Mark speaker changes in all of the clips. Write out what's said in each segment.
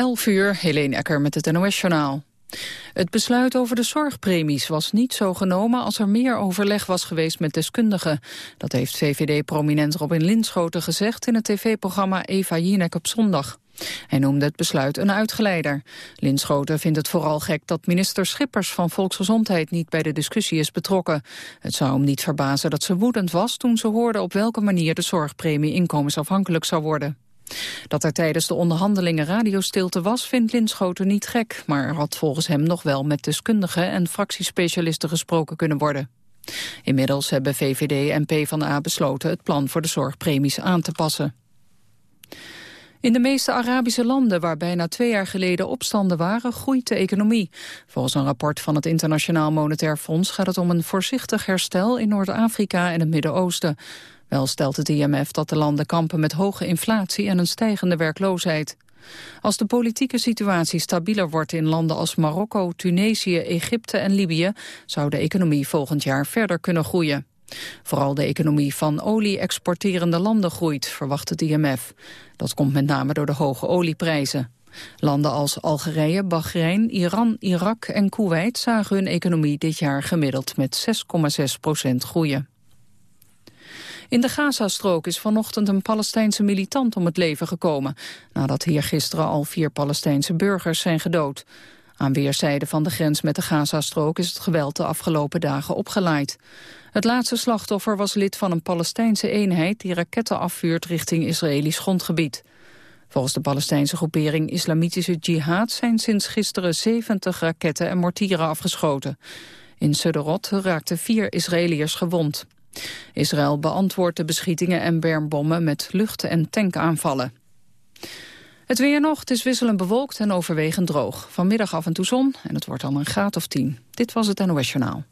Speaker 1: 11 uur, Helene Ecker met het NOS-journaal. Het besluit over de zorgpremies was niet zo genomen als er meer overleg was geweest met deskundigen. Dat heeft VVD-prominent Robin Linschoten gezegd in het tv-programma Eva Jinek op zondag. Hij noemde het besluit een uitgeleider. Linschoten vindt het vooral gek dat minister Schippers van Volksgezondheid niet bij de discussie is betrokken. Het zou hem niet verbazen dat ze woedend was toen ze hoorde op welke manier de zorgpremie inkomensafhankelijk zou worden. Dat er tijdens de onderhandelingen radiostilte was, vindt Linschoten niet gek, maar er had volgens hem nog wel met deskundigen en fractiespecialisten gesproken kunnen worden. Inmiddels hebben VVD en PvdA besloten het plan voor de zorgpremies aan te passen. In de meeste Arabische landen waar bijna twee jaar geleden opstanden waren, groeit de economie. Volgens een rapport van het Internationaal Monetair Fonds gaat het om een voorzichtig herstel in Noord-Afrika en het Midden-Oosten. Wel stelt het IMF dat de landen kampen met hoge inflatie en een stijgende werkloosheid. Als de politieke situatie stabieler wordt in landen als Marokko, Tunesië, Egypte en Libië, zou de economie volgend jaar verder kunnen groeien. Vooral de economie van olie-exporterende landen groeit, verwacht het IMF. Dat komt met name door de hoge olieprijzen. Landen als Algerije, Bahrein, Iran, Irak en Kuwait zagen hun economie dit jaar gemiddeld met 6,6 procent groeien. In de Gazastrook is vanochtend een Palestijnse militant om het leven gekomen... nadat hier gisteren al vier Palestijnse burgers zijn gedood. Aan weerszijden van de grens met de Gazastrook is het geweld de afgelopen dagen opgeleid. Het laatste slachtoffer was lid van een Palestijnse eenheid die raketten afvuurt richting Israëlisch grondgebied. Volgens de Palestijnse groepering Islamitische Jihad zijn sinds gisteren 70 raketten en mortieren afgeschoten. In Sderot raakten vier Israëliërs gewond. Israël beantwoordt de beschietingen en bermbommen met lucht- en tankaanvallen. Het weer nog, het is wisselend bewolkt en overwegend droog. Vanmiddag af en toe zon en het wordt dan een graad of 10. Dit was het NOS Journaal.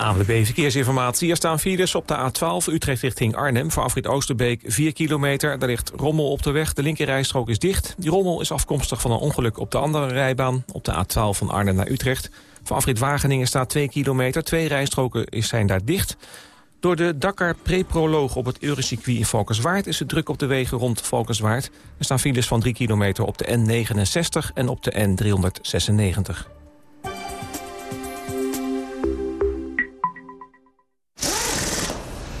Speaker 2: ANWB Verkeersinformatie. Er staan files op de A12 Utrecht richting Arnhem... voor afrit Oosterbeek 4 kilometer. Daar ligt rommel op de weg. De linkerrijstrook is dicht. Die rommel is afkomstig van een ongeluk op de andere rijbaan... op de A12 van Arnhem naar Utrecht. Voor afrit Wageningen staat 2 kilometer. Twee rijstroken zijn daar dicht. Door de Dakar Pre-proloog op het Eurocircuit in Valkenswaard... is het druk op de wegen rond Valkenswaard. Er staan files van 3 kilometer op de N69 en op de N396.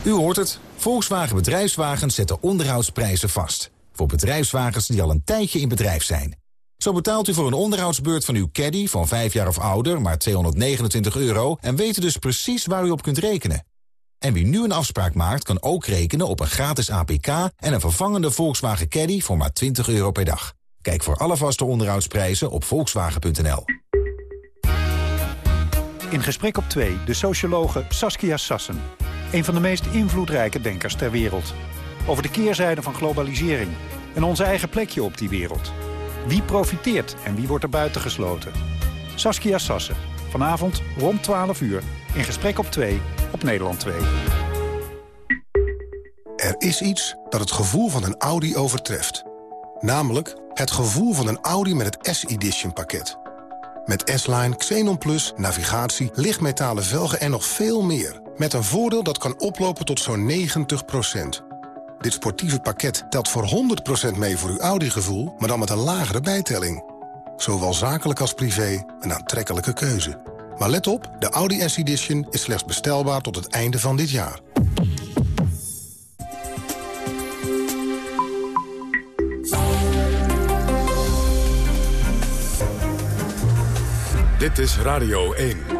Speaker 3: U hoort het. Volkswagen Bedrijfswagens zetten onderhoudsprijzen vast. Voor bedrijfswagens die al een tijdje in bedrijf zijn. Zo betaalt u voor een onderhoudsbeurt van uw caddy van 5 jaar of ouder maar 229 euro... en weet dus precies waar u op kunt rekenen. En wie nu een afspraak maakt, kan ook rekenen op een gratis APK... en een vervangende Volkswagen Caddy voor maar 20 euro per dag. Kijk voor alle vaste onderhoudsprijzen op volkswagen.nl.
Speaker 4: In Gesprek op 2, de sociologe Saskia Sassen. Een van de meest invloedrijke denkers ter wereld. Over de keerzijde van globalisering en onze eigen plekje op die wereld. Wie profiteert en wie wordt er buiten gesloten? Saskia Sassen, vanavond rond 12 uur in Gesprek op 2 op Nederland 2.
Speaker 5: Er is iets dat het gevoel van een Audi overtreft. Namelijk het gevoel van een Audi met het S-Edition pakket. Met S-Line, Xenon Plus, navigatie, lichtmetalen velgen en nog veel meer. Met een voordeel dat kan oplopen tot zo'n 90%. Dit sportieve pakket telt voor 100% mee voor uw Audi-gevoel... maar dan met een lagere bijtelling. Zowel zakelijk als privé een aantrekkelijke keuze. Maar let op, de Audi S-Edition is slechts bestelbaar tot het einde van dit jaar.
Speaker 6: Dit is Radio 1.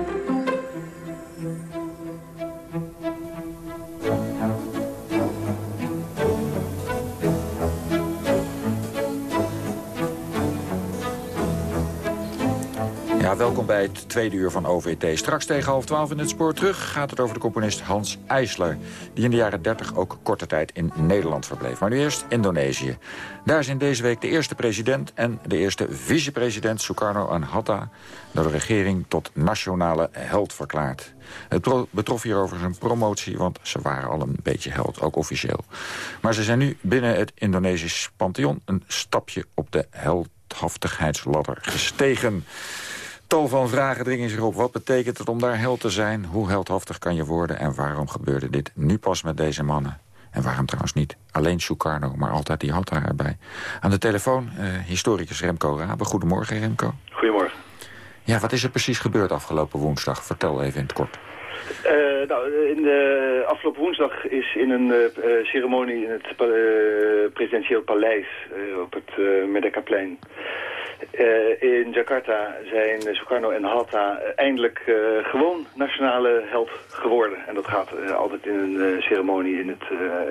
Speaker 7: Welkom bij het tweede uur van OVT. Straks tegen half twaalf in het spoor terug gaat het over de componist Hans Eisler... die in de jaren 30 ook korte tijd in Nederland verbleef. Maar nu eerst Indonesië. Daar in deze week de eerste president en de eerste vicepresident... Sukarno Hatta door de regering tot nationale held verklaard. Het betrof hierover zijn promotie, want ze waren al een beetje held, ook officieel. Maar ze zijn nu binnen het Indonesisch pantheon... een stapje op de heldhaftigheidsladder gestegen tal van vragen dringen zich op. Wat betekent het om daar held te zijn? Hoe heldhaftig kan je worden? En waarom gebeurde dit nu pas met deze mannen? En waarom trouwens niet alleen Sukarno, maar altijd die Hatta erbij. Aan de telefoon, uh, historicus Remco Rabe. Goedemorgen, Remco.
Speaker 6: Goedemorgen.
Speaker 7: Ja, wat is er precies gebeurd afgelopen woensdag? Vertel even in het kort.
Speaker 6: Uh, nou, in de afgelopen woensdag is in een uh, ceremonie in het presidentieel paleis op het Merdekaplein in Jakarta zijn Sukarno en Hatta eindelijk gewoon nationale held geworden. En dat gaat altijd in een ceremonie in het,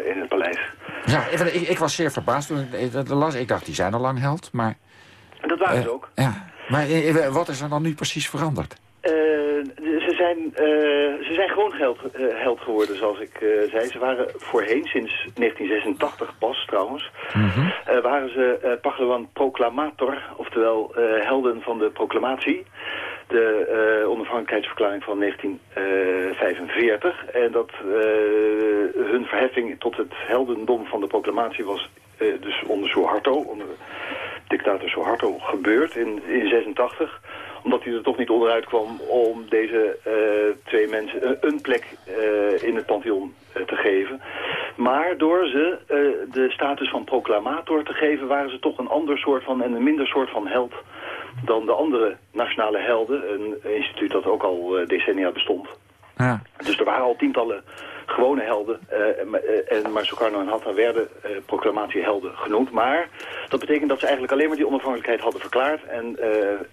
Speaker 6: in het paleis.
Speaker 7: Ja, ik, ik, was zeer verbaasd toen ik dat las. Ik dacht, die zijn al lang held, maar...
Speaker 6: Dat waren ze ook.
Speaker 7: Ja, maar wat is er dan nu precies veranderd?
Speaker 6: Uh, ze, zijn, uh, ze zijn gewoon held, uh, held geworden, zoals ik zei. Ze waren voorheen, sinds 1986 pas trouwens, mm -hmm. waren ze Pahlawan Proclamator, oftewel helden van de proclamatie. De onafhankelijkheidsverklaring van 1945. En dat hun verheffing tot het heldendom van de proclamatie was dus onder Suharto, onder dictator Suharto, gebeurd in 1986 omdat hij er toch niet onderuit kwam om deze uh, twee mensen een plek uh, in het pantheon uh, te geven. Maar door ze de status van proclamator te geven... waren ze toch een ander soort van en een minder soort van held dan de andere nationale helden. Een instituut dat ook al decennia bestond. Ja. Dus er waren al tientallen gewone helden. Uh, en, maar Sukarno en Hatta werden uh, proclamatiehelden genoemd. Maar dat betekent dat ze eigenlijk alleen maar die onafhankelijkheid hadden verklaard. En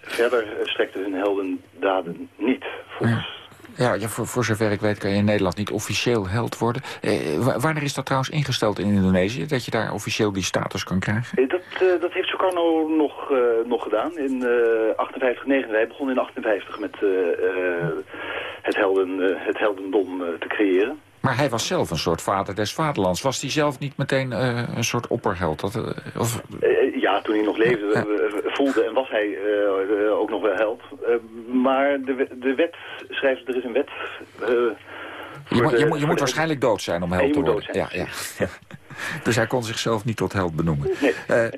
Speaker 6: verder strekten hun heldendaden niet. Volgens...
Speaker 7: Ja. Ja, voor, voor zover ik weet kan je in Nederland niet officieel held worden. Eh, wanneer is dat trouwens ingesteld in Indonesië? Dat je daar officieel die status kan krijgen?
Speaker 6: Dat, uh, dat heeft Sukarno nog, uh, nog gedaan in uh, 58, 9. Hij begon in 58 met het, helden, het heldendom te creëren.
Speaker 7: Maar hij was zelf een soort vader des vaderlands. Was hij zelf niet meteen een soort opperheld? Dat, of...
Speaker 6: ja, toen hij nog leefde, ja. voelde en was hij ook nog wel held. maar de, de wet schrijft, er is een wet...
Speaker 7: je, moet, de, je, moet, je moet waarschijnlijk dood zijn om held te worden. Ja, ja. dus hij kon zichzelf niet tot held benoemen. Nee.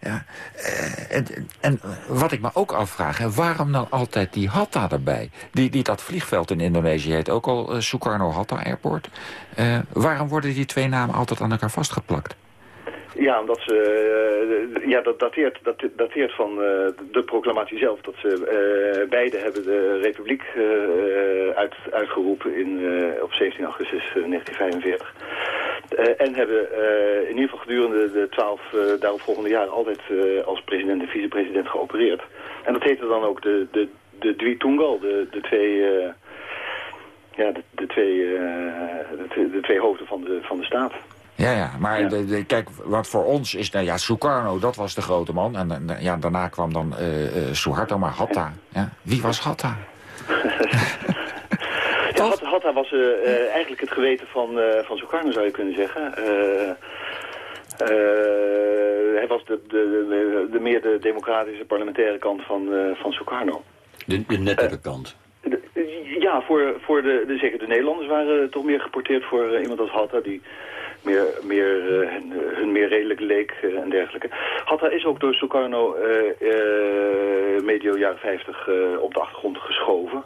Speaker 7: Ja. En, en, wat ik me ook afvraag, hè, waarom dan altijd die Hatta erbij? Die, die dat vliegveld in Indonesië heet, ook al uh, Sukarno-Hatta Airport. Waarom worden die twee namen altijd aan elkaar vastgeplakt?
Speaker 6: Ja, omdat ze, uh, ja, dat dateert, dat dateert van uh, de proclamatie zelf. Dat ze uh, beide hebben de republiek uit, uitgeroepen in, op 17 augustus 1945. en hebben in ieder geval gedurende de twaalf daaropvolgende jaren altijd als president en vicepresident geopereerd. En dat heette dan ook de, de, de Dwi de, de twee... ja, de, de twee, de, de, twee hoofden van de, van de staat.
Speaker 7: Ja, ja, maar ja. De, de, kijk, wat voor ons is, nou ja, Sukarno, dat was de grote man. En, en ja, daarna kwam dan uh, uh, Suharto, maar Hatta. Ja. Wie was Hatta?
Speaker 6: ja, Hatta was uh, eigenlijk het geweten van, van Sukarno, zou je kunnen zeggen. hij was de, de, de, de, meer de democratische parlementaire kant van, van Sukarno.
Speaker 8: De, de nettere kant?
Speaker 6: ja, voor, voor de, de, zeker de Nederlanders waren toch meer geporteerd voor iemand als Hatta... die meer, meer, uh, hun, hun, meer redelijk leek uh, en dergelijke. Hatta is ook door Sukarno uh, medio jaren 50 op de achtergrond geschoven.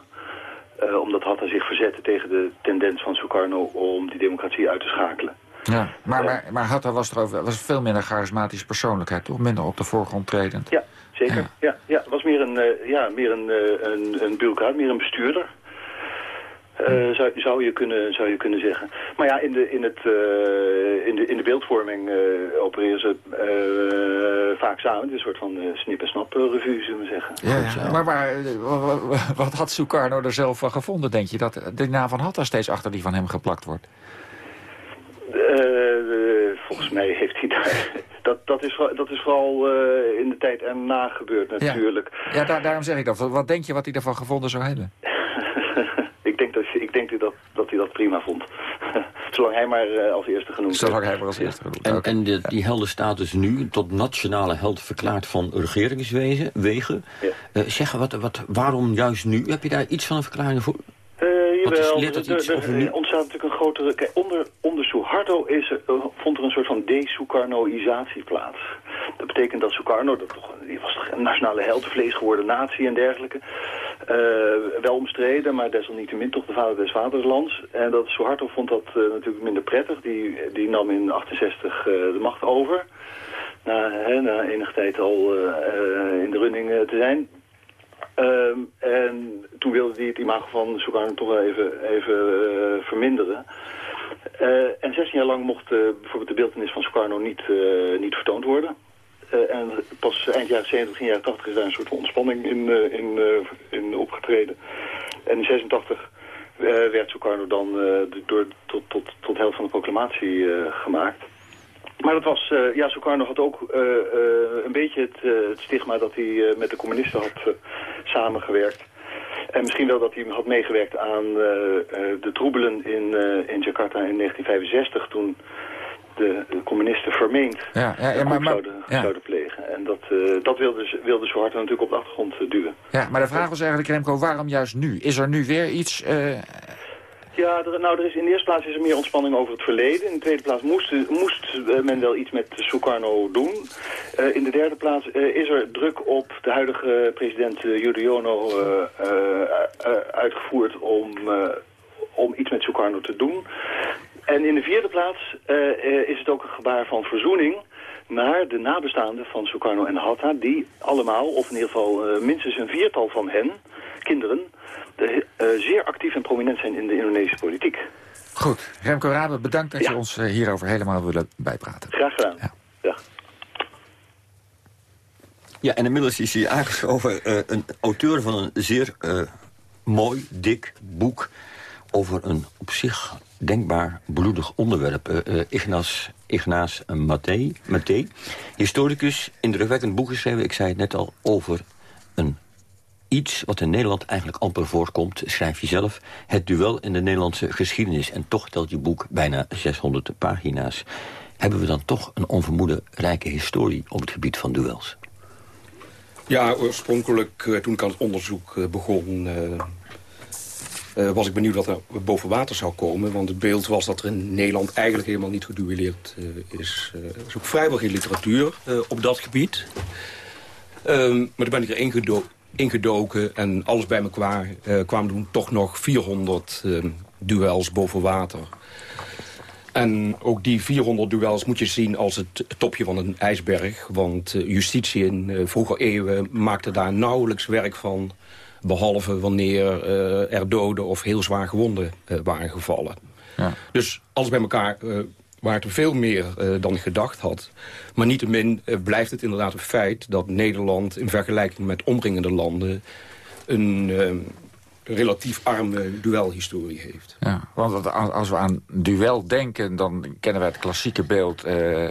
Speaker 6: omdat Hatta zich verzette tegen de tendens van Sukarno om die democratie uit te schakelen.
Speaker 7: Ja, maar, maar, maar Hatta was, er was veel minder charismatische persoonlijkheid, toch? Minder op de voorgrond tredend.
Speaker 6: Ja, zeker. Ja, ja, ja was meer een, ja, meer een, een, een bureaucraat, meer een bestuurder. Uh, zou, zou, je kunnen, zou je kunnen zeggen. Maar ja, in de, in het, uh, in de, in de beeldvorming uh, opereren ze vaak samen. Het is een soort van snip- en snap-revue, zullen we zeggen.
Speaker 7: Ja, ja. Maar, maar wat had Sukarno er zelf van gevonden, denk je? Dat de naam van Hatta steeds achter die van hem geplakt wordt?
Speaker 6: volgens mij heeft hij daar... Dat, dat, is, dat is vooral in de tijd erna gebeurd natuurlijk.
Speaker 7: Ja, ja daar, daarom zeg ik dat. Wat denk je wat hij ervan gevonden zou hebben?
Speaker 6: ik denk, dat, ik denk dat, dat hij dat prima vond. Zolang hij maar uh, als eerste genoemd
Speaker 7: Zolang hij maar als eerste genoemd
Speaker 8: En, en de, die helden staat dus nu tot nationale held verklaard van regeringswegen. Wegen. Ja. Uh, zeg, wat, wat, waarom juist nu? Heb je daar iets van een verklaring voor?
Speaker 6: Jawel, er, er, ontstaat natuurlijk een grotere... Kijk, onder, onder Suharto is er, uh, vond er een soort van de-Sukarnoïsatie plaats. Dat betekent dat Sukarno, dat toch, die was een nationale held, vlees geworden natie en dergelijke. Wel omstreden, maar desalniettemin toch de vader des vaderlands. En dat Suharto vond dat natuurlijk minder prettig. Die, die nam in 68 de macht over. Na, hè, na enige tijd al in de running te zijn. Ehm, en toen wilde hij het imago van Sukarno toch wel even, verminderen. En 16 jaar lang mocht bijvoorbeeld de beeldenis van Sukarno niet, niet vertoond worden. En pas eind jaren 70, begin jaren 80 is daar een soort ontspanning in, in, in opgetreden. En in 86 werd Sukarno dan door, tot, tot, tot helft van de proclamatie gemaakt. Maar dat was, ja, Sukarno had ook een beetje het, het, stigma dat hij met de communisten had samengewerkt. En misschien wel dat hij had meegewerkt aan de troebelen in, in Jakarta in 1965... toen de, communisten vermeend
Speaker 7: ja, ja, ja, maar,
Speaker 6: zouden, zouden, plegen. En dat, dat wilde, wilde Suharto natuurlijk op de achtergrond duwen.
Speaker 7: Ja, maar de vraag was eigenlijk, Remco, waarom juist nu? Is er nu weer iets...
Speaker 6: Ja, er, nou, er is in de eerste plaats is er meer ontspanning over het verleden. In de tweede plaats moest, moest uh, men wel iets met Sukarno doen. Uh, in de derde plaats uh, is er druk op de huidige president Yudhoyono uitgevoerd om, om iets met Sukarno te doen. En in de vierde plaats is het ook een gebaar van verzoening naar de nabestaanden van Sukarno en Hatta... die allemaal, of in ieder geval minstens een viertal van hen, kinderen uh, zeer actief en prominent zijn in de Indonesische politiek.
Speaker 7: Goed. Remco Rabe, bedankt dat je ons hierover helemaal willen bijpraten.
Speaker 6: Graag gedaan. Ja. ja.
Speaker 8: Ja, en inmiddels is hij aangeschoven uh, een auteur van een zeer mooi, dik boek... over een op zich denkbaar bloedig onderwerp. Uh, Ignace, Ignace Maté, historicus, indrukwekkend boek geschreven... ik zei het net al, over een iets wat in Nederland eigenlijk amper voorkomt, schrijf je zelf... het duel in de Nederlandse geschiedenis. En toch telt je boek bijna 600 pagina's. Hebben we dan toch een onvermoede rijke historie op het gebied van duels?
Speaker 9: Ja, oorspronkelijk, uh, toen ik aan het onderzoek uh, begon... Uh, was ik benieuwd wat er boven water zou komen. Want het beeld was dat er in Nederland eigenlijk helemaal niet geduelleerd is. er is ook vrijwel geen literatuur op dat gebied. Um, maar toen ben ik erin ingedoken en alles bij uh, kwamen toen toch nog 400 uh, ehm, duels boven water. En ook die 400 duels moet je zien als het topje van een ijsberg. Want justitie in uh, vroege eeuwen maakte daar nauwelijks werk van... behalve wanneer er doden of heel zwaar gewonden waren gevallen. Ja. Dus alles bij elkaar waar er veel meer uh, dan gedacht had. Maar niettemin uh, blijft het inderdaad een feit dat Nederland... in vergelijking met omringende landen... een uh, relatief arme duelhistorie heeft.
Speaker 7: Ja, want als we aan duel denken... dan kennen wij het klassieke beeld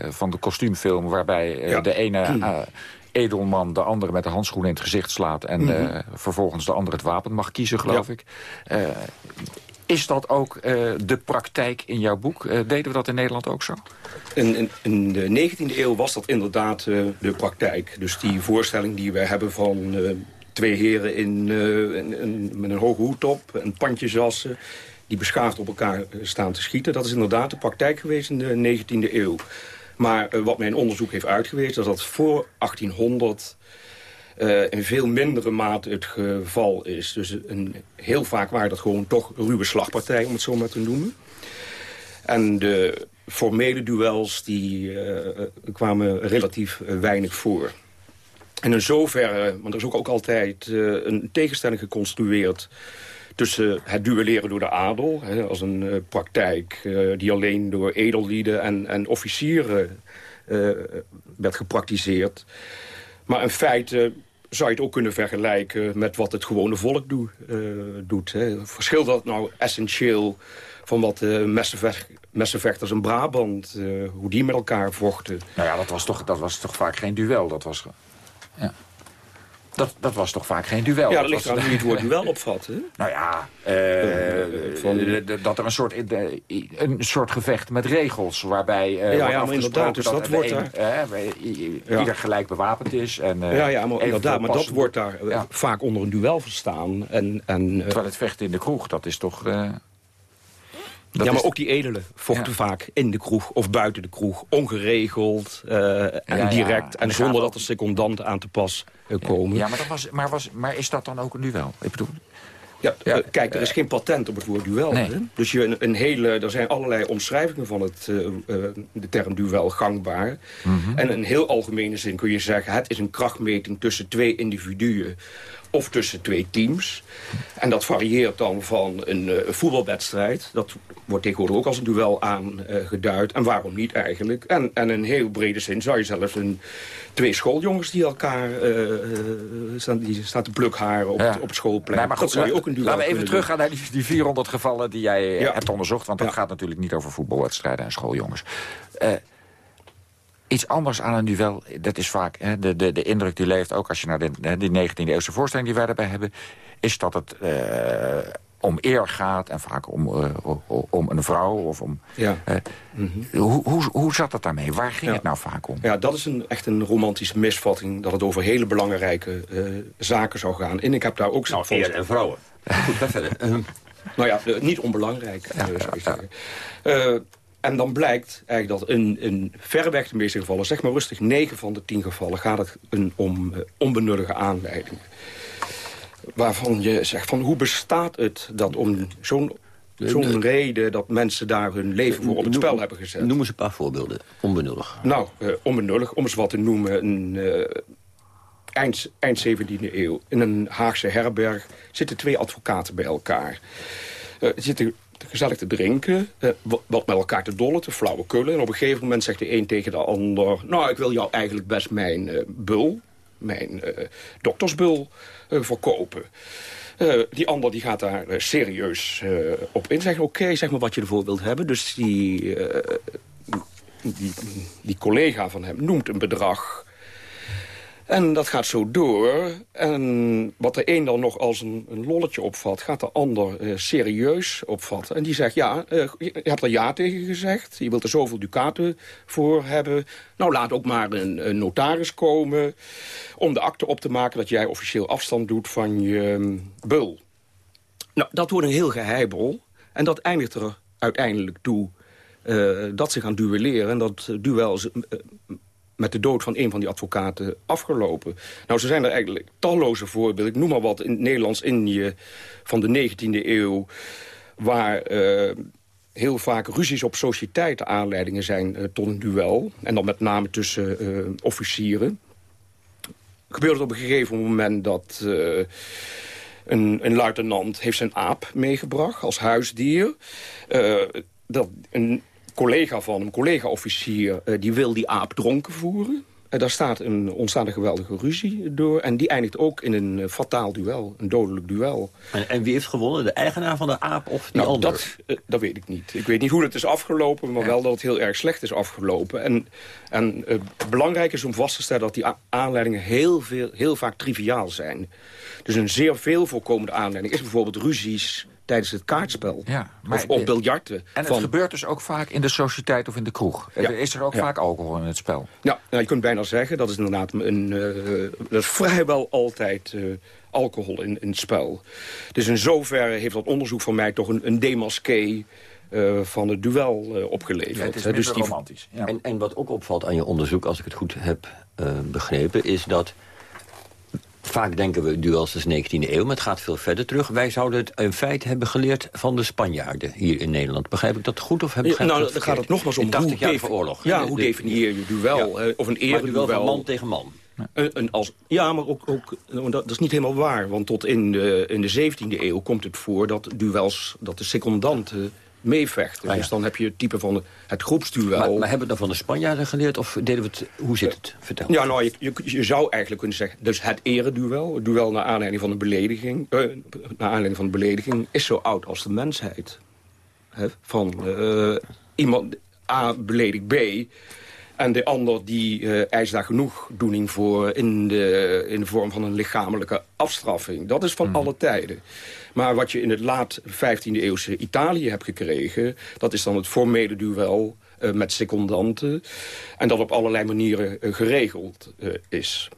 Speaker 7: van de kostuumfilm... waarbij de ene edelman de andere met de handschoen in het gezicht slaat... en mm vervolgens de andere het wapen mag kiezen, geloof ik. Is dat ook uh, de praktijk in jouw boek? Uh, deden we dat in Nederland ook zo?
Speaker 9: In, in, in de 19e eeuw was dat inderdaad uh, de praktijk. Dus die voorstelling die we hebben van twee heren in, in, met een hoge hoed op... en pandjesjassen, die beschaafd op elkaar staan te schieten... dat is inderdaad de praktijk geweest in de 19e eeuw. Maar wat mijn onderzoek heeft uitgewezen... is dat voor 1800 uh, in veel mindere mate het geval is. Dus een, heel vaak waren dat gewoon toch ruwe slagpartijen, om het zo maar te noemen. En de formele duels die, uh, kwamen relatief weinig voor. En in zoverre, want er is ook, ook altijd een tegenstelling geconstrueerd... tussen het duelleren door de adel, hè, als een uh, praktijk... Uh, die alleen door edellieden en, en officieren werd gepraktiseerd. Maar in feite zou je het ook kunnen vergelijken met wat het gewone volk doe, doet. Hè. Verschilt dat nou essentieel van wat de messenvechters in Brabant, hoe die met elkaar vochten?
Speaker 7: Nou ja, dat was toch, dat was toch vaak geen duel. Dat was... Ja. Dat, dat was toch vaak geen duel?
Speaker 9: Ja, dat ligt aan hoe je het woord duel opvat. Hè?
Speaker 7: Nou ja, uh, van... dat er een soort, een soort gevecht met regels... waarbij
Speaker 9: ja, ja, maar inderdaad, dus dat, dat wordt daar...
Speaker 7: ieder gelijk bewapend is. En,
Speaker 9: ja, ja, maar inderdaad, maar dat wordt daar vaak onder een duel verstaan. En, en,
Speaker 7: Terwijl het vechten in de kroeg, dat is toch...
Speaker 9: ja, maar ook die edelen vochten vaak in de kroeg of buiten de kroeg. Ongeregeld uh, en direct. En, zonder dat er secondanten aan te pas uh, komen.
Speaker 7: Ja, maar, dat was, maar, was, maar is dat dan ook een duel? Ik bedoel...
Speaker 9: Ja, ja uh, kijk, er is geen patent op het woord duel. Nee. Hè? Dus je, een, een, hele, er zijn allerlei omschrijvingen van het, de term duel gangbaar. Mm -hmm. En in een heel algemene zin kun je zeggen... het is een krachtmeting tussen twee individuen of tussen twee teams. En dat varieert dan van een uh, voetbalwedstrijd. Dat wordt tegenwoordig ook als een duel aangeduid. Uh, en waarom niet eigenlijk? En, en in heel brede zin zou je zelfs een, twee schooljongens die elkaar uh, staan, die staan te plukharen op, ja. op het schoolplein.
Speaker 7: Nee, maar goed, dat zou je ook een duel Laten we even teruggaan naar die, die 400 gevallen die jij ja. hebt onderzocht. Want dat ja. gaat natuurlijk niet over voetbalwedstrijden en schooljongens. Iets anders aan een duel, dat is vaak hè, de, de, de indruk die leeft... ook als je naar de, die 19e-eeuwse voorstelling die wij erbij hebben... is dat het uh, om eer gaat en vaak om, uh, om een vrouw. Of om,
Speaker 9: ja.
Speaker 7: uh, mm -hmm. hoe, hoe, hoe zat dat daarmee? Waar ging
Speaker 9: ja.
Speaker 7: het nou vaak om?
Speaker 9: Ja, dat is een, echt een romantische misvatting... dat het over hele belangrijke zaken zou gaan. En ik heb daar ook...
Speaker 8: Nou, eer en vrouwen. Goed, ga verder.
Speaker 9: nou ja, niet onbelangrijk, zou ik zeggen. En dan blijkt eigenlijk dat in, in verreweg de meeste gevallen... zeg maar rustig 9 van de 10 gevallen gaat het een, om uh, onbenullige aanleidingen. Waarvan je zegt van hoe bestaat het dat om zo'n zo'n reden dat mensen daar hun leven voor op het spel hebben gezet.
Speaker 8: Noem eens een paar voorbeelden. Onbenullig.
Speaker 9: Nou, uh, onbenullig, om eens wat te noemen... Een, uh, eind, eind 17e eeuw in een Haagse herberg zitten twee advocaten bij elkaar. Uh, zitten gezellig te drinken, uh, wat met elkaar te dollen, te flauwekullen. En op een gegeven moment zegt de een tegen de ander... nou, ik wil jou eigenlijk best mijn uh, bul, mijn uh, doktersbul, verkopen. die ander die gaat daar serieus op in. Zegt, oké, zeg maar wat je ervoor wilt hebben. Dus die, die, die collega van hem noemt een bedrag... En dat gaat zo door. En wat de een dan nog als een, een lolletje opvat... gaat de ander uh, serieus opvatten. En die zegt, ja, uh, je hebt er ja tegen gezegd. Je wilt er zoveel ducaten voor hebben. Nou, laat ook maar een, een notaris komen... om de akte op te maken dat jij officieel afstand doet van je um, bul. Nou, dat wordt een heel geheibel. En dat eindigt er uiteindelijk toe... Uh, dat ze gaan duelleren. En dat duel met de dood van een van die advocaten afgelopen. Nou, zo zijn er eigenlijk talloze voorbeelden. Ik noem maar wat in Nederlands-Indië van de 19e eeuw... waar uh, heel vaak ruzies op sociëteiten aanleidingen zijn uh, tot een duel. En dan met name tussen uh, officieren. Gebeurt het op een gegeven moment dat... Een, een, luitenant heeft zijn aap meegebracht als huisdier. dat een collega van hem, collega-officier, uh, die wil die aap dronken voeren. Uh, daar staat een, ontstaat een geweldige ruzie door. En die eindigt ook in een uh, fataal duel, een dodelijk duel.
Speaker 8: En, en, wie heeft gewonnen? De eigenaar van de aap of die
Speaker 9: nou,
Speaker 8: ander?
Speaker 9: Dat, dat weet ik niet. Ik weet niet hoe het is afgelopen, maar ja. wel dat het heel erg slecht is afgelopen. En, en belangrijk is om vast te stellen dat die aanleidingen heel, veel, heel vaak triviaal zijn. Dus een zeer veel voorkomende aanleiding is bijvoorbeeld ruzies tijdens het kaartspel.
Speaker 7: Ja,
Speaker 9: of op biljarten.
Speaker 7: En het gebeurt dus ook vaak in de sociëteit of in de kroeg. Ja. Is er ook ja. vaak alcohol in het spel?
Speaker 9: Ja, nou, je kunt bijna zeggen, dat is inderdaad een, uh, dat is vrijwel altijd uh, alcohol in, in het spel. Dus in zoverre heeft dat onderzoek van mij toch een, een demasqué... Uh, van het duel uh, opgeleverd. Ja,
Speaker 7: het is dus die... romantisch.
Speaker 8: Ja. En, en wat ook opvalt aan je onderzoek, als ik het goed heb uh, begrepen... is dat Vaak denken we duels is 19e eeuw, maar het gaat veel verder terug. Wij zouden het in feite hebben geleerd van de Spanjaarden hier in Nederland. Begrijp ik dat goed of heb ik
Speaker 9: ja, Nou, dan gaat het nogmaals om
Speaker 8: hoe, jaar oorlog.
Speaker 9: Ja, hoe definieer je duel? Ja. Of een ereduel?
Speaker 8: van man tegen man.
Speaker 9: Een, een als, ja, maar ook, ook dat, dat, is niet helemaal waar. Want tot in de, in de 17e eeuw komt het voor dat duels, dat de secondanten meevechten. Ah, ja. Dus dan heb je het type van het groepsduel.
Speaker 8: Maar, maar hebben we dan van de Spanjaarden geleerd of deden we het... Hoe zit het? Vertel.
Speaker 9: Ja, nou, je, je, je, zou eigenlijk kunnen zeggen... dus het ereduel, het duel naar aanleiding van een belediging... Uh, naar aanleiding van een belediging... is zo oud als de mensheid. He, van uh, iemand A beledigt B... En de ander die uh, eist daar genoegdoening voor in de, in de vorm van een lichamelijke afstraffing. Dat is van mm. alle tijden. Maar wat je in het laat 15e eeuwse Italië hebt gekregen... dat is dan het formele duel uh, met secondanten. En dat op allerlei manieren uh, geregeld uh, is.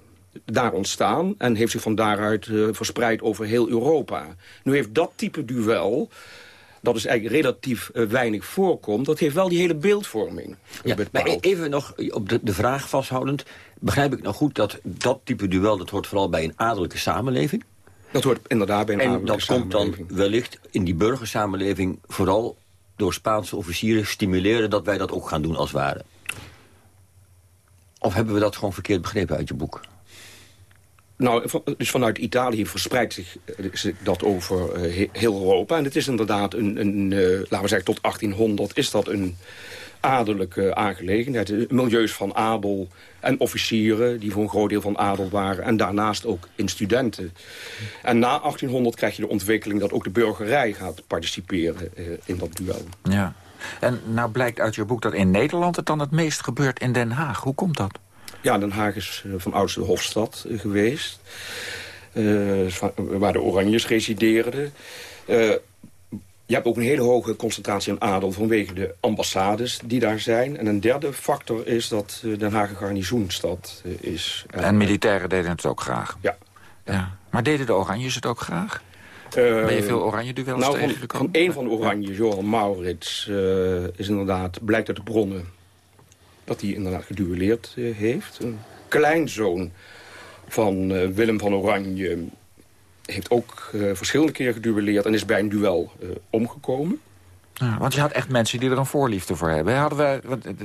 Speaker 9: Daar ontstaan en heeft zich van daaruit verspreid over heel Europa. Nu heeft dat type duel dat is eigenlijk relatief eh, weinig voorkomt... dat heeft wel die hele beeldvorming
Speaker 8: ja, maar even nog op de, de vraag vasthoudend. Begrijp ik nou goed dat dat type duel... dat hoort vooral bij een adellijke samenleving?
Speaker 9: Dat hoort inderdaad bij een
Speaker 8: en dat komt dan wellicht in die burgersamenleving... vooral door Spaanse officieren stimuleren... dat wij dat ook gaan doen als ware. Of hebben we dat gewoon verkeerd begrepen uit je boek?
Speaker 9: Nou, dus vanuit Italië verspreidt zich eh, dat over eh, heel Europa. En het is inderdaad een, een uh, laten we zeggen tot 1800, is dat een adellijke aangelegenheid. Milieus van adel en officieren die voor een groot deel van adel waren. En daarnaast ook in studenten. En na 1800 krijg je de ontwikkeling dat ook de burgerij gaat participeren in dat duel.
Speaker 7: Ja. En nou blijkt uit je boek dat in Nederland het dan het meest gebeurt in Den Haag. Hoe komt dat?
Speaker 9: Ja, Den Haag is eh, van oudste hofstad eh, geweest. Uh, waar de Oranjes resideerden. Je hebt ook een hele hoge concentratie aan adel vanwege de ambassades die daar zijn. En een derde factor is dat Den Haag een garnizoenstad is.
Speaker 7: En militairen deden het ook graag?
Speaker 9: Ja.
Speaker 7: ja. Maar deden de Oranjes het ook graag? ben je veel oranje duels nou, tegengekomen?
Speaker 9: Van, een van de Oranjes, Johan Maurits, is inderdaad, blijkt uit de bronnen dat hij inderdaad geduelleerd eh, heeft. Een kleinzoon van eh, Willem van Oranje heeft ook uh, verschillende keren geduelleerd... en is bij een duel omgekomen.
Speaker 7: Ja, want je had echt mensen die er een voorliefde voor hebben. Hadden wij,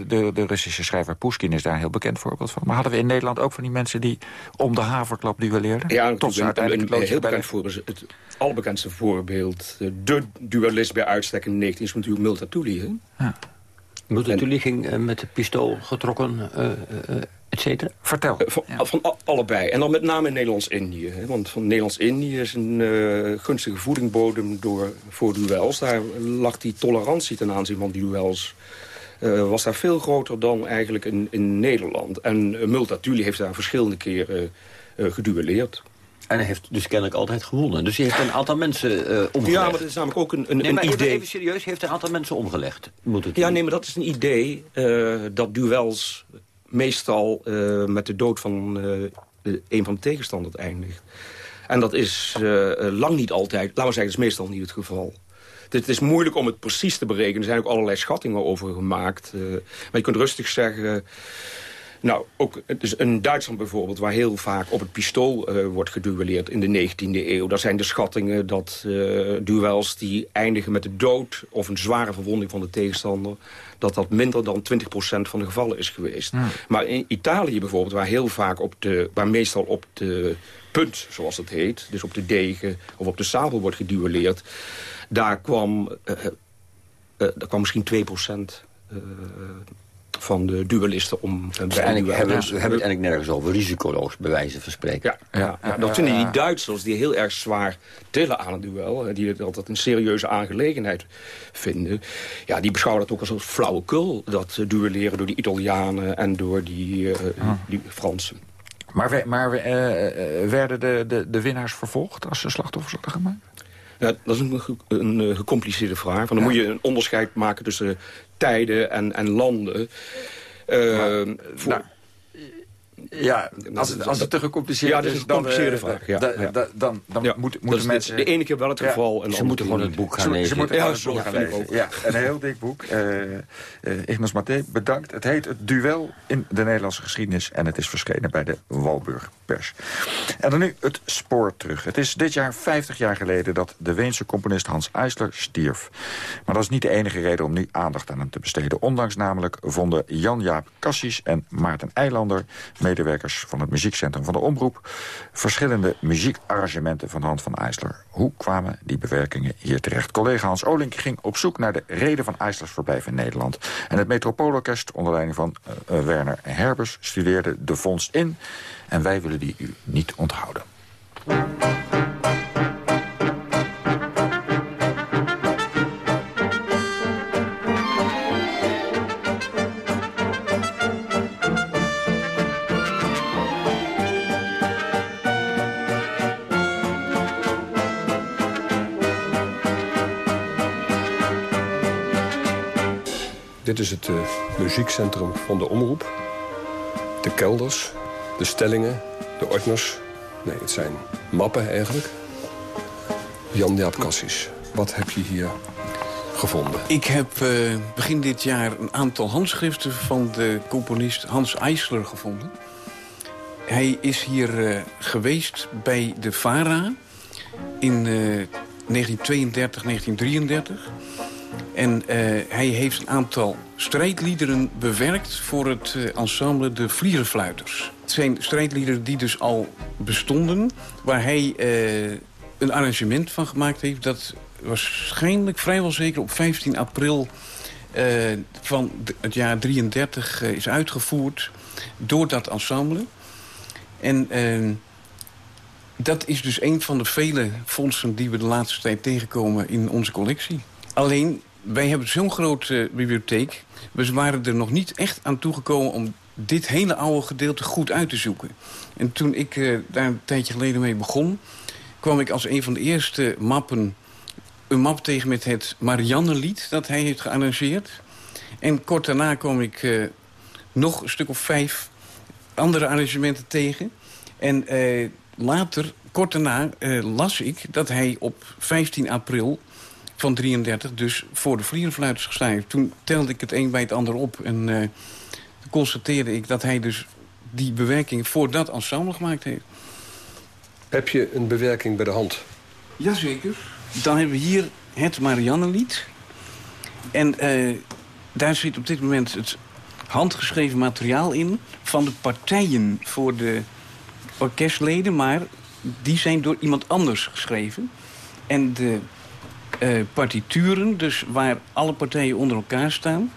Speaker 7: de, de Russische schrijver Pushkin is daar een heel bekend voorbeeld van. Maar hadden we in Nederland ook van die mensen die om de haverklap duelleerden?
Speaker 9: Ja, Tot een, uiteindelijk een, een heel bekend voorbeeld. Het allerbekendste voorbeeld, de duelist bij uitstek in de 19 is natuurlijk Multatuli. Ja.
Speaker 8: Multatuli ging uh, met de pistool getrokken, uh, et cetera?
Speaker 7: Vertel.
Speaker 9: van, van allebei. En dan met name in Nederlands-Indië. Want van Nederlands-Indië is een gunstige voedingbodem door, voor duels. Daar lag die tolerantie ten aanzien van duels... was daar veel groter dan eigenlijk in, in Nederland. En Multatuli heeft daar verschillende keren geduelleerd.
Speaker 8: En hij heeft dus kennelijk altijd gewonnen. Dus hij heeft een aantal mensen uh, omgelegd.
Speaker 9: Ja, maar dat is namelijk ook een, een,
Speaker 8: nee,
Speaker 9: maar
Speaker 8: een
Speaker 9: idee.
Speaker 8: Even serieus, heeft een aantal mensen omgelegd.
Speaker 9: Moet het ja, nee, maar dat is een idee uh, dat duels meestal uh, met de dood van een van de tegenstanders eindigt. En dat is lang niet altijd, laten we zeggen, is meestal niet het geval. Het is moeilijk om het precies te berekenen. Er zijn ook allerlei schattingen over gemaakt. maar je kunt rustig zeggen... Nou, ook dus in Duitsland bijvoorbeeld, waar heel vaak op het pistool uh, wordt geduelleerd in de 19e eeuw. Daar zijn de schattingen dat uh, duels die eindigen met de dood of een zware verwonding van de tegenstander, dat dat minder dan 20% van de gevallen is geweest. Maar in Italië bijvoorbeeld, waar heel vaak op de, waar meestal op de punt, zoals het heet, dus op de degen of op de sabel wordt geduelleerd, daar kwam, uh, daar kwam misschien 2% van de duelisten om
Speaker 8: dus bij hebben, hebben het eigenlijk nergens over risicoloos bij wijze van spreken.
Speaker 9: Ja, ja, ja dat vinden die Duitsers die heel erg zwaar tillen aan het duel... die het altijd een serieuze aangelegenheid vinden... ja, die beschouwen dat ook als een flauwekul... dat duelleren door die Italianen en door die, uh, die Fransen.
Speaker 7: Maar, we, maar uh, werden de, de, de winnaars vervolgd als ze slachtoffers hadden gemaakt?
Speaker 9: Ja, dat is een, een, gecompliceerde vraag. dan moet je een onderscheid maken tussen tijden en, en landen.
Speaker 7: Uh, voor... Nou, ja, als het, als het te gecompliceerd
Speaker 9: ja, dat is, een gecompliceerde
Speaker 7: dan,
Speaker 9: vraag. Ja,
Speaker 7: da, da, dan dan ja, moet, moeten mensen...
Speaker 9: De, de ene keer wel het geval. en
Speaker 8: ze moeten gewoon het boek gaan lezen.
Speaker 7: Ze moeten ja, het boek gaan lezen. Ja, een heel dik boek. Uh, uh, Ignas Mathé, bedankt. Het heet Het Duel in de Nederlandse geschiedenis. En het is verschenen bij de Walburg En dan nu het spoor terug. Het is dit jaar 50 jaar geleden dat de Weense componist Hans Eisler stierf. Maar dat is niet de enige reden om nu aandacht aan hem te besteden. Ondanks namelijk vonden Jan-Jaap Cassis en Maarten Eilander... medewerkers van het muziekcentrum van de Omroep... verschillende muziekarrangementen van hand van Eisler. Hoe kwamen die bewerkingen hier terecht? Collega Hans Olink ging op zoek naar de reden van Eislers verblijf in Nederland. En het Metropoolorkest onder leiding van uh, Werner Herbers studeerde de vondst in... En wij willen die u niet onthouden.
Speaker 10: Dit is het uh, muziekcentrum van de Omroep. De kelders, de stellingen, de ordners. Nee, het zijn mappen eigenlijk. Jan-Jaap Cassis, wat heb je hier gevonden?
Speaker 11: Ik heb uh, begin dit jaar een aantal handschriften van de componist Hans Eisler gevonden. Hij is hier uh, geweest bij de VARA in uh, 1932, 1933. En hij heeft een aantal strijdliederen bewerkt voor het ensemble De Vlierenfluiters. Het zijn strijdliederen die dus al bestonden, waar hij een arrangement van gemaakt heeft... dat waarschijnlijk vrijwel zeker op 15 april van het jaar 33 uh, is uitgevoerd door dat ensemble. En uh, dat is dus een van de vele fondsen die we de laatste tijd tegenkomen in onze collectie. Alleen, wij hebben zo'n grote bibliotheek. We waren er nog niet echt aan toegekomen om dit hele oude gedeelte goed uit te zoeken. En toen ik daar een tijdje geleden mee begon... kwam ik als een van de eerste mappen een map tegen met het Mariannelied dat hij heeft gearrangeerd. En kort daarna kwam ik uh, nog een stuk of vijf andere arrangementen tegen. En later, kort daarna, las ik dat hij op 15 april van 33 dus voor de vlierenfluiters heeft. Toen telde ik het een bij het ander op en constateerde ik dat hij dus die bewerking voor dat ensemble gemaakt heeft.
Speaker 10: Heb je een bewerking bij de hand?
Speaker 11: Jazeker. Dan hebben we hier het Mariannelied. En uh, daar zit op dit moment het handgeschreven materiaal in... van de partijen voor de orkestleden, maar die zijn door iemand anders geschreven. En de uh, partituren, dus waar alle partijen onder elkaar staan...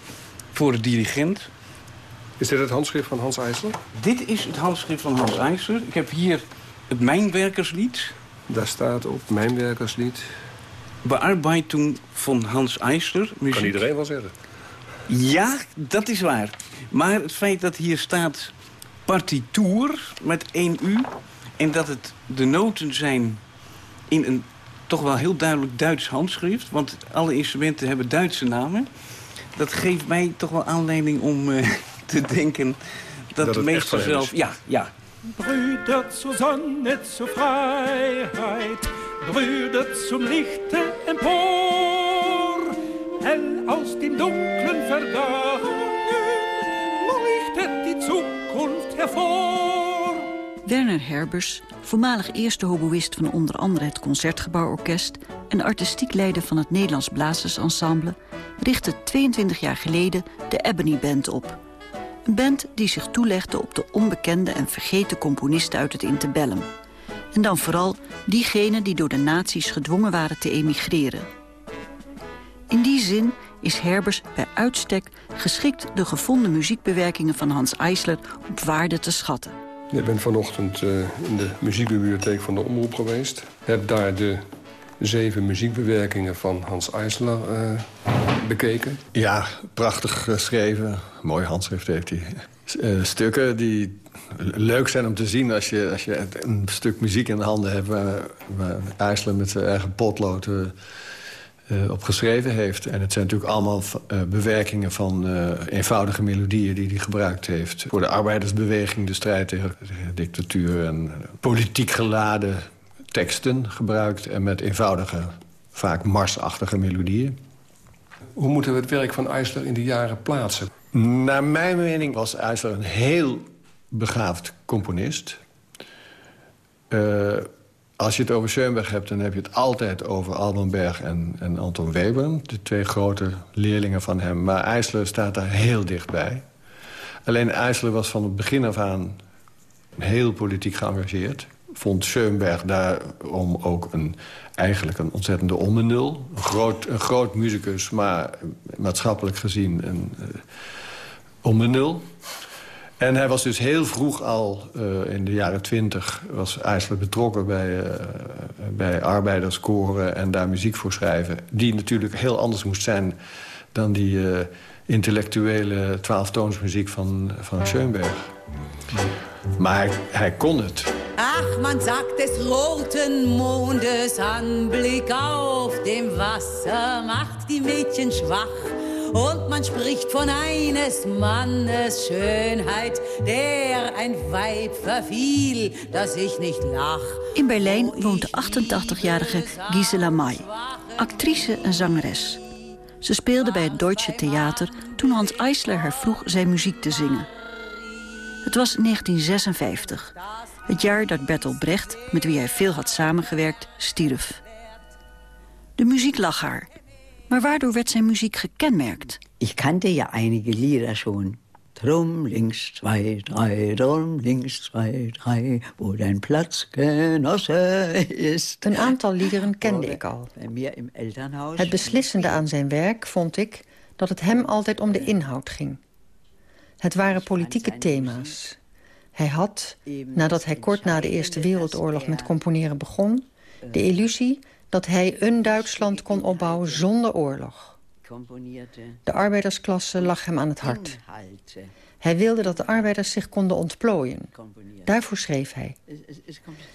Speaker 11: voor de dirigent...
Speaker 10: Is dit het handschrift van Hans IJsler?
Speaker 11: Dit is het handschrift van Hans IJsler. Ik heb hier het Mijnwerkerslied.
Speaker 10: Daar staat op Mijnwerkerslied.
Speaker 11: Bearbeitung van Hans.
Speaker 10: Muziek. Kan iedereen wel zeggen.
Speaker 11: Ja, dat is waar. Maar het feit dat hier staat partituur met één U... en dat het de noten zijn in een toch wel heel duidelijk Duits handschrift... want alle instrumenten hebben Duitse namen... dat geeft mij toch wel aanleiding om uh, te denken dat, dat de meester zelf... Ja, ja.
Speaker 12: Brüder zur Sonne, zur Freiheit Brüder zum Lichte empor, hell aus dem dunklen Vergangen leuchtet die Zukunft hervor.
Speaker 13: Werner Herbers, voormalig eerste hoboïst van onder andere het Concertgebouworkest... en artistiek leider van het Nederlands Blazersensemble... richtte 22 jaar geleden de Ebony Band op. Een band die zich toelegde op de onbekende en vergeten componisten uit het interbellum... En dan vooral diegenen die door de nazi's gedwongen waren te emigreren. In die zin is Herbers bij uitstek geschikt de gevonden muziekbewerkingen van Hans Eisler op waarde te schatten.
Speaker 10: Ik ben vanochtend uh, in de muziekbibliotheek van de Omroep geweest. Heb daar de zeven muziekbewerkingen van Hans Eisler uh, bekeken.
Speaker 14: Ja, prachtig geschreven. Mooi handschrift heeft hij. Uh, stukken die leuk zijn om te zien als je, als je een stuk muziek in de handen hebt... waar met zijn eigen potlood uh, op geschreven heeft. En het zijn natuurlijk allemaal uh, bewerkingen van eenvoudige melodieën... die hij gebruikt heeft voor de arbeidersbeweging... de strijd tegen, tegen dictatuur en politiek geladen teksten gebruikt... en met eenvoudige, vaak marsachtige melodieën.
Speaker 10: Hoe moeten we het werk van Eisler in die jaren plaatsen?
Speaker 14: Naar mijn mening was Eisler een heel begaafd componist. Als je het over Schoenberg hebt, dan heb je het altijd over Alban Berg en, en Anton Webern. De twee grote leerlingen van hem. Maar IJsler staat daar heel dichtbij. Alleen IJsler was van het begin af aan heel politiek geëngageerd. Vond Schoenberg daarom ook een, eigenlijk een ontzettende onbenul. Een groot, een groot muzikus, maar maatschappelijk gezien een uh, onbenul. En hij was dus heel vroeg al, uh, in de jaren twintig... was IJsler betrokken bij, uh, bij arbeiderskoren en daar muziek voor schrijven. Die natuurlijk heel anders moest zijn dan die uh, intellectuele twaalftoonsmuziek van, van Schoenberg. Maar hij, kon het.
Speaker 15: Ach, man sagt des roten Mondes Anblick auf dem Wasser macht die Mädchen schwach. Und man spricht von eines Mannes Schönheit, der ein Weib verfiel, dass ich nicht lach.
Speaker 13: In Berlijn woont de 88-jarige Gisela May, actrice en zangeres. Ze speelde bij het Deutsche Theater toen Hans Eisler haar vroeg zijn muziek te zingen. Het was 1956, het jaar dat Bertolt Brecht, met wie hij veel had samengewerkt, stierf. De muziek lag haar, maar waardoor werd zijn muziek gekenmerkt?
Speaker 16: Ik kannte ja einige Lieder schon. Drum links zwei, drei, drum links zwei, drei, wo dein Platzgenosse ist.
Speaker 17: Een aantal liederen kende ik al. Het beslissende aan zijn werk vond ik dat het hem altijd om de inhoud ging. Het waren politieke thema's. Hij had, nadat hij kort na de Eerste Wereldoorlog met componeren begon... de illusie dat hij een Duitsland kon opbouwen zonder oorlog. De arbeidersklasse lag hem aan het hart. Hij wilde dat de arbeiders zich konden ontplooien. Daarvoor schreef hij.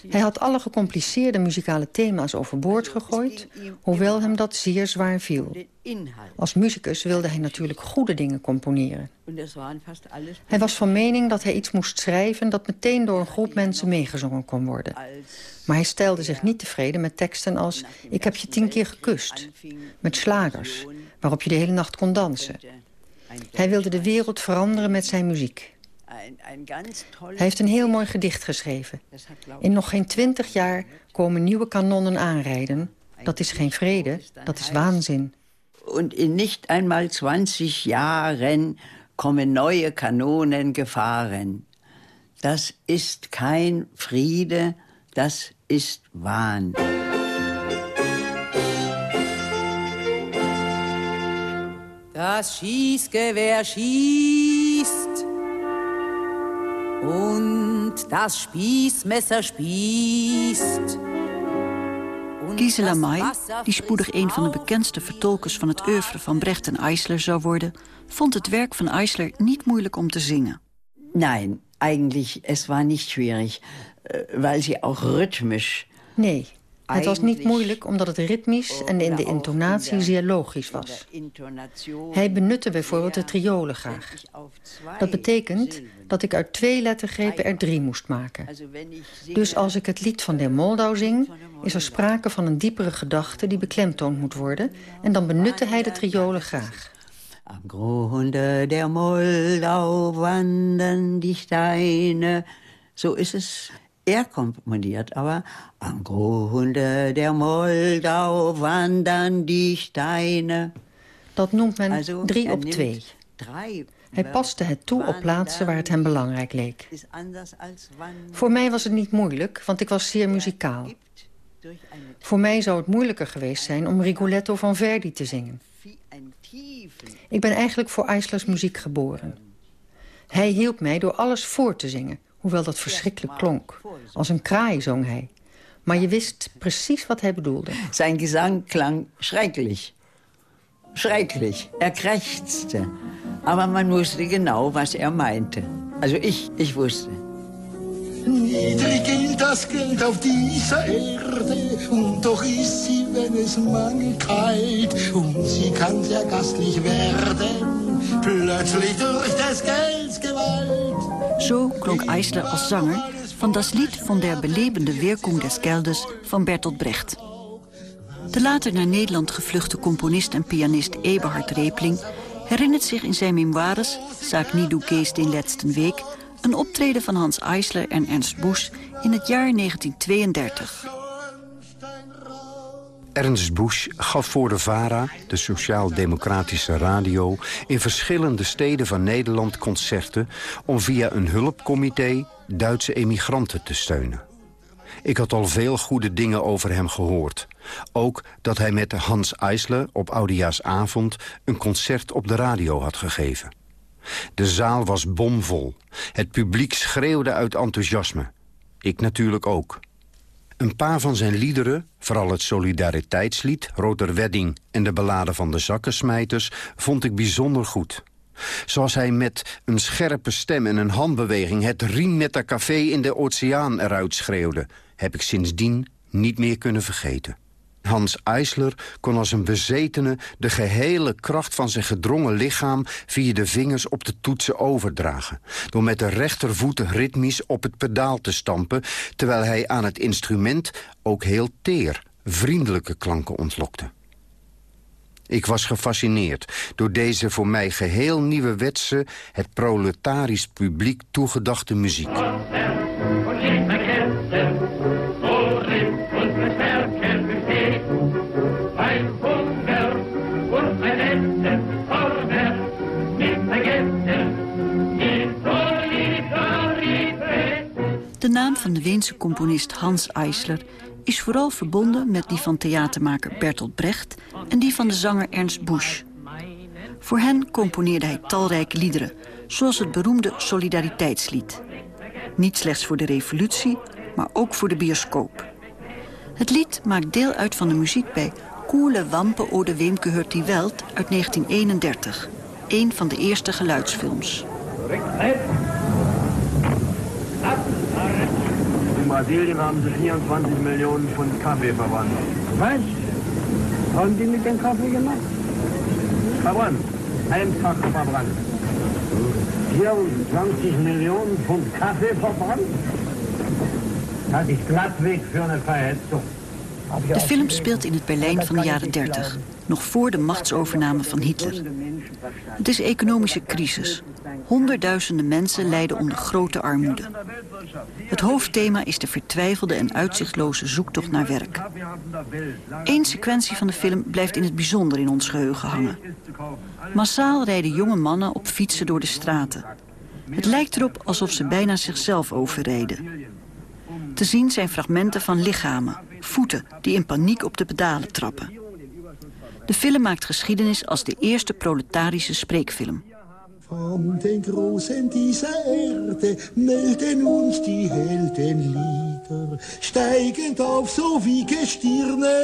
Speaker 17: Hij had alle gecompliceerde muzikale thema's overboord gegooid... hoewel hem dat zeer zwaar viel. Als muzikus wilde hij natuurlijk goede dingen componeren. Hij was van mening dat hij iets moest schrijven... dat meteen door een groep mensen meegezongen kon worden. Maar hij stelde zich niet tevreden met teksten als... ik heb je tien keer gekust. Met slagers, waarop je de hele nacht kon dansen. Hij wilde de wereld veranderen met zijn muziek. Hij heeft een heel mooi gedicht geschreven. In nog geen twintig jaar komen nieuwe kanonnen aanrijden. Dat is geen vrede, dat is waanzin.
Speaker 16: En in niet eenmaal 20 jaren komen neue Kanonen gevaren. Dat is geen vrede, dat is waan.
Speaker 15: Das Schießgewehr schießt und das Spießmesser spießt.
Speaker 13: Gisela May, die spoedig een van de bekendste vertolkers van het oeuvre van Brecht en Eisler zou worden, vond het werk van Eisler niet moeilijk om te zingen.
Speaker 16: Nein, eigentlich es war nicht schwierig, äh, weil sie auch rhythmisch.
Speaker 17: Nee, het was niet moeilijk omdat het ritmisch en in de intonatie zeer logisch was. Hij benutte bijvoorbeeld de triolen graag. Dat betekent dat ik uit twee lettergrepen er drie moest maken. Dus als ik het lied van de Moldau zing... is er sprake van een diepere gedachte die beklemtoond moet worden... en dan benutte hij de triolen graag.
Speaker 16: Am Grunde der Moldau wandern die Steine. Zo is het er komponiert, aber am Grunde der Moldau wandern die Steine.
Speaker 17: Dat noemt men drie op twee. Hij paste het toe op plaatsen waar het hem belangrijk leek. Voor mij was het niet moeilijk, want ik was zeer muzikaal. Voor mij zou het moeilijker geweest zijn om Rigoletto van Verdi te zingen. Ik ben eigenlijk voor Eislers muziek geboren. Hij hielp mij door alles voor te zingen, hoewel dat verschrikkelijk klonk. Als een kraai zong hij. Maar je wist precies wat hij bedoelde.
Speaker 16: Zijn gezang klang schrecklich. Schrecklich. Er krächzte. Aber man wusste genau, was er meinte. Also ich, ich wusste.
Speaker 18: Niedrig gilt das Geld auf dieser Erde und doch ist sie, wenn es mangelt, kalt und sie kann sehr gastlich werden, plötzlich durch des Gelds Gewalt.
Speaker 13: Zo klonk Eisler als zanger van Das Lied van der belebende Wirkung des Geldes van Bertolt Brecht. De later naar Nederland gevluchte componist en pianist Eberhard Repling herinnert zich in zijn memoires, Zaak Nidu Geest in Letzten Week, een optreden van Hans Eisler en Ernst Busch in het jaar 1932.
Speaker 19: Ernst Busch gaf voor de VARA, de sociaal-democratische radio... in verschillende steden van Nederland concerten... om via een hulpcomité Duitse emigranten te steunen. Ik had al veel goede dingen over hem gehoord. Ook dat hij met Hans Eisler op Oudejaarsavond... een concert op de radio had gegeven. De zaal was bomvol. Het publiek schreeuwde uit enthousiasme. Ik natuurlijk ook. Een paar van zijn liederen, vooral het solidariteitslied... Roter Wedding en de ballade van de zakkensmijters... vond ik bijzonder goed. Zoals hij met een scherpe stem en een handbeweging... het Riennetta Café in de oceaan eruit schreeuwde... heb ik sindsdien niet meer kunnen vergeten. Hans Eisler kon als een bezetene de gehele kracht van zijn gedrongen lichaam via de vingers op de toetsen overdragen. Door met de rechtervoet ritmisch op het pedaal te stampen, terwijl hij aan het instrument ook heel teer, vriendelijke klanken ontlokte. Ik was gefascineerd door deze voor mij geheel nieuwe wetse... het proletarisch publiek toegedachte muziek.
Speaker 13: Van de Weense componist Hans Eisler is vooral verbonden met die van theatermaker Bertolt Brecht en die van de zanger Ernst Busch. Voor hen componeerde hij talrijke liederen, zoals het beroemde Solidariteitslied. Niet slechts voor de revolutie, maar ook voor de bioscoop. Het lied maakt deel uit van de muziek bij Koele Wampe Ode Wemke hört die Welt uit 1931. Een van de eerste geluidsfilms.
Speaker 20: In Brasilien haben sie 24 Millionen Pfund Kaffee verbrannt. Was? Haben die mit dem Kaffee gemacht? Verbrannt. Einfach verbrannt. 24 Millionen Pfund Kaffee verbrannt? Das ist glattweg für eine Verhetzung.
Speaker 13: De film speelt in het Berlijn van de jaren 30, nog voor de machtsovername van Hitler. Het is economische crisis. Honderdduizenden mensen lijden onder grote armoede. Het hoofdthema is de vertwijfelde en uitzichtloze zoektocht naar werk. Eén sequentie van de film blijft in het bijzonder in ons geheugen hangen. Massaal rijden jonge mannen op fietsen door de straten. Het lijkt erop alsof ze bijna zichzelf overrijden. Te zien zijn fragmenten van lichamen, voeten die in paniek op de pedalen trappen. De film maakt geschiedenis als de eerste proletarische spreekfilm.
Speaker 18: Von den Großen dieser Erde melden uns die Heldenlieder. Steigend auf so wie Gestirne,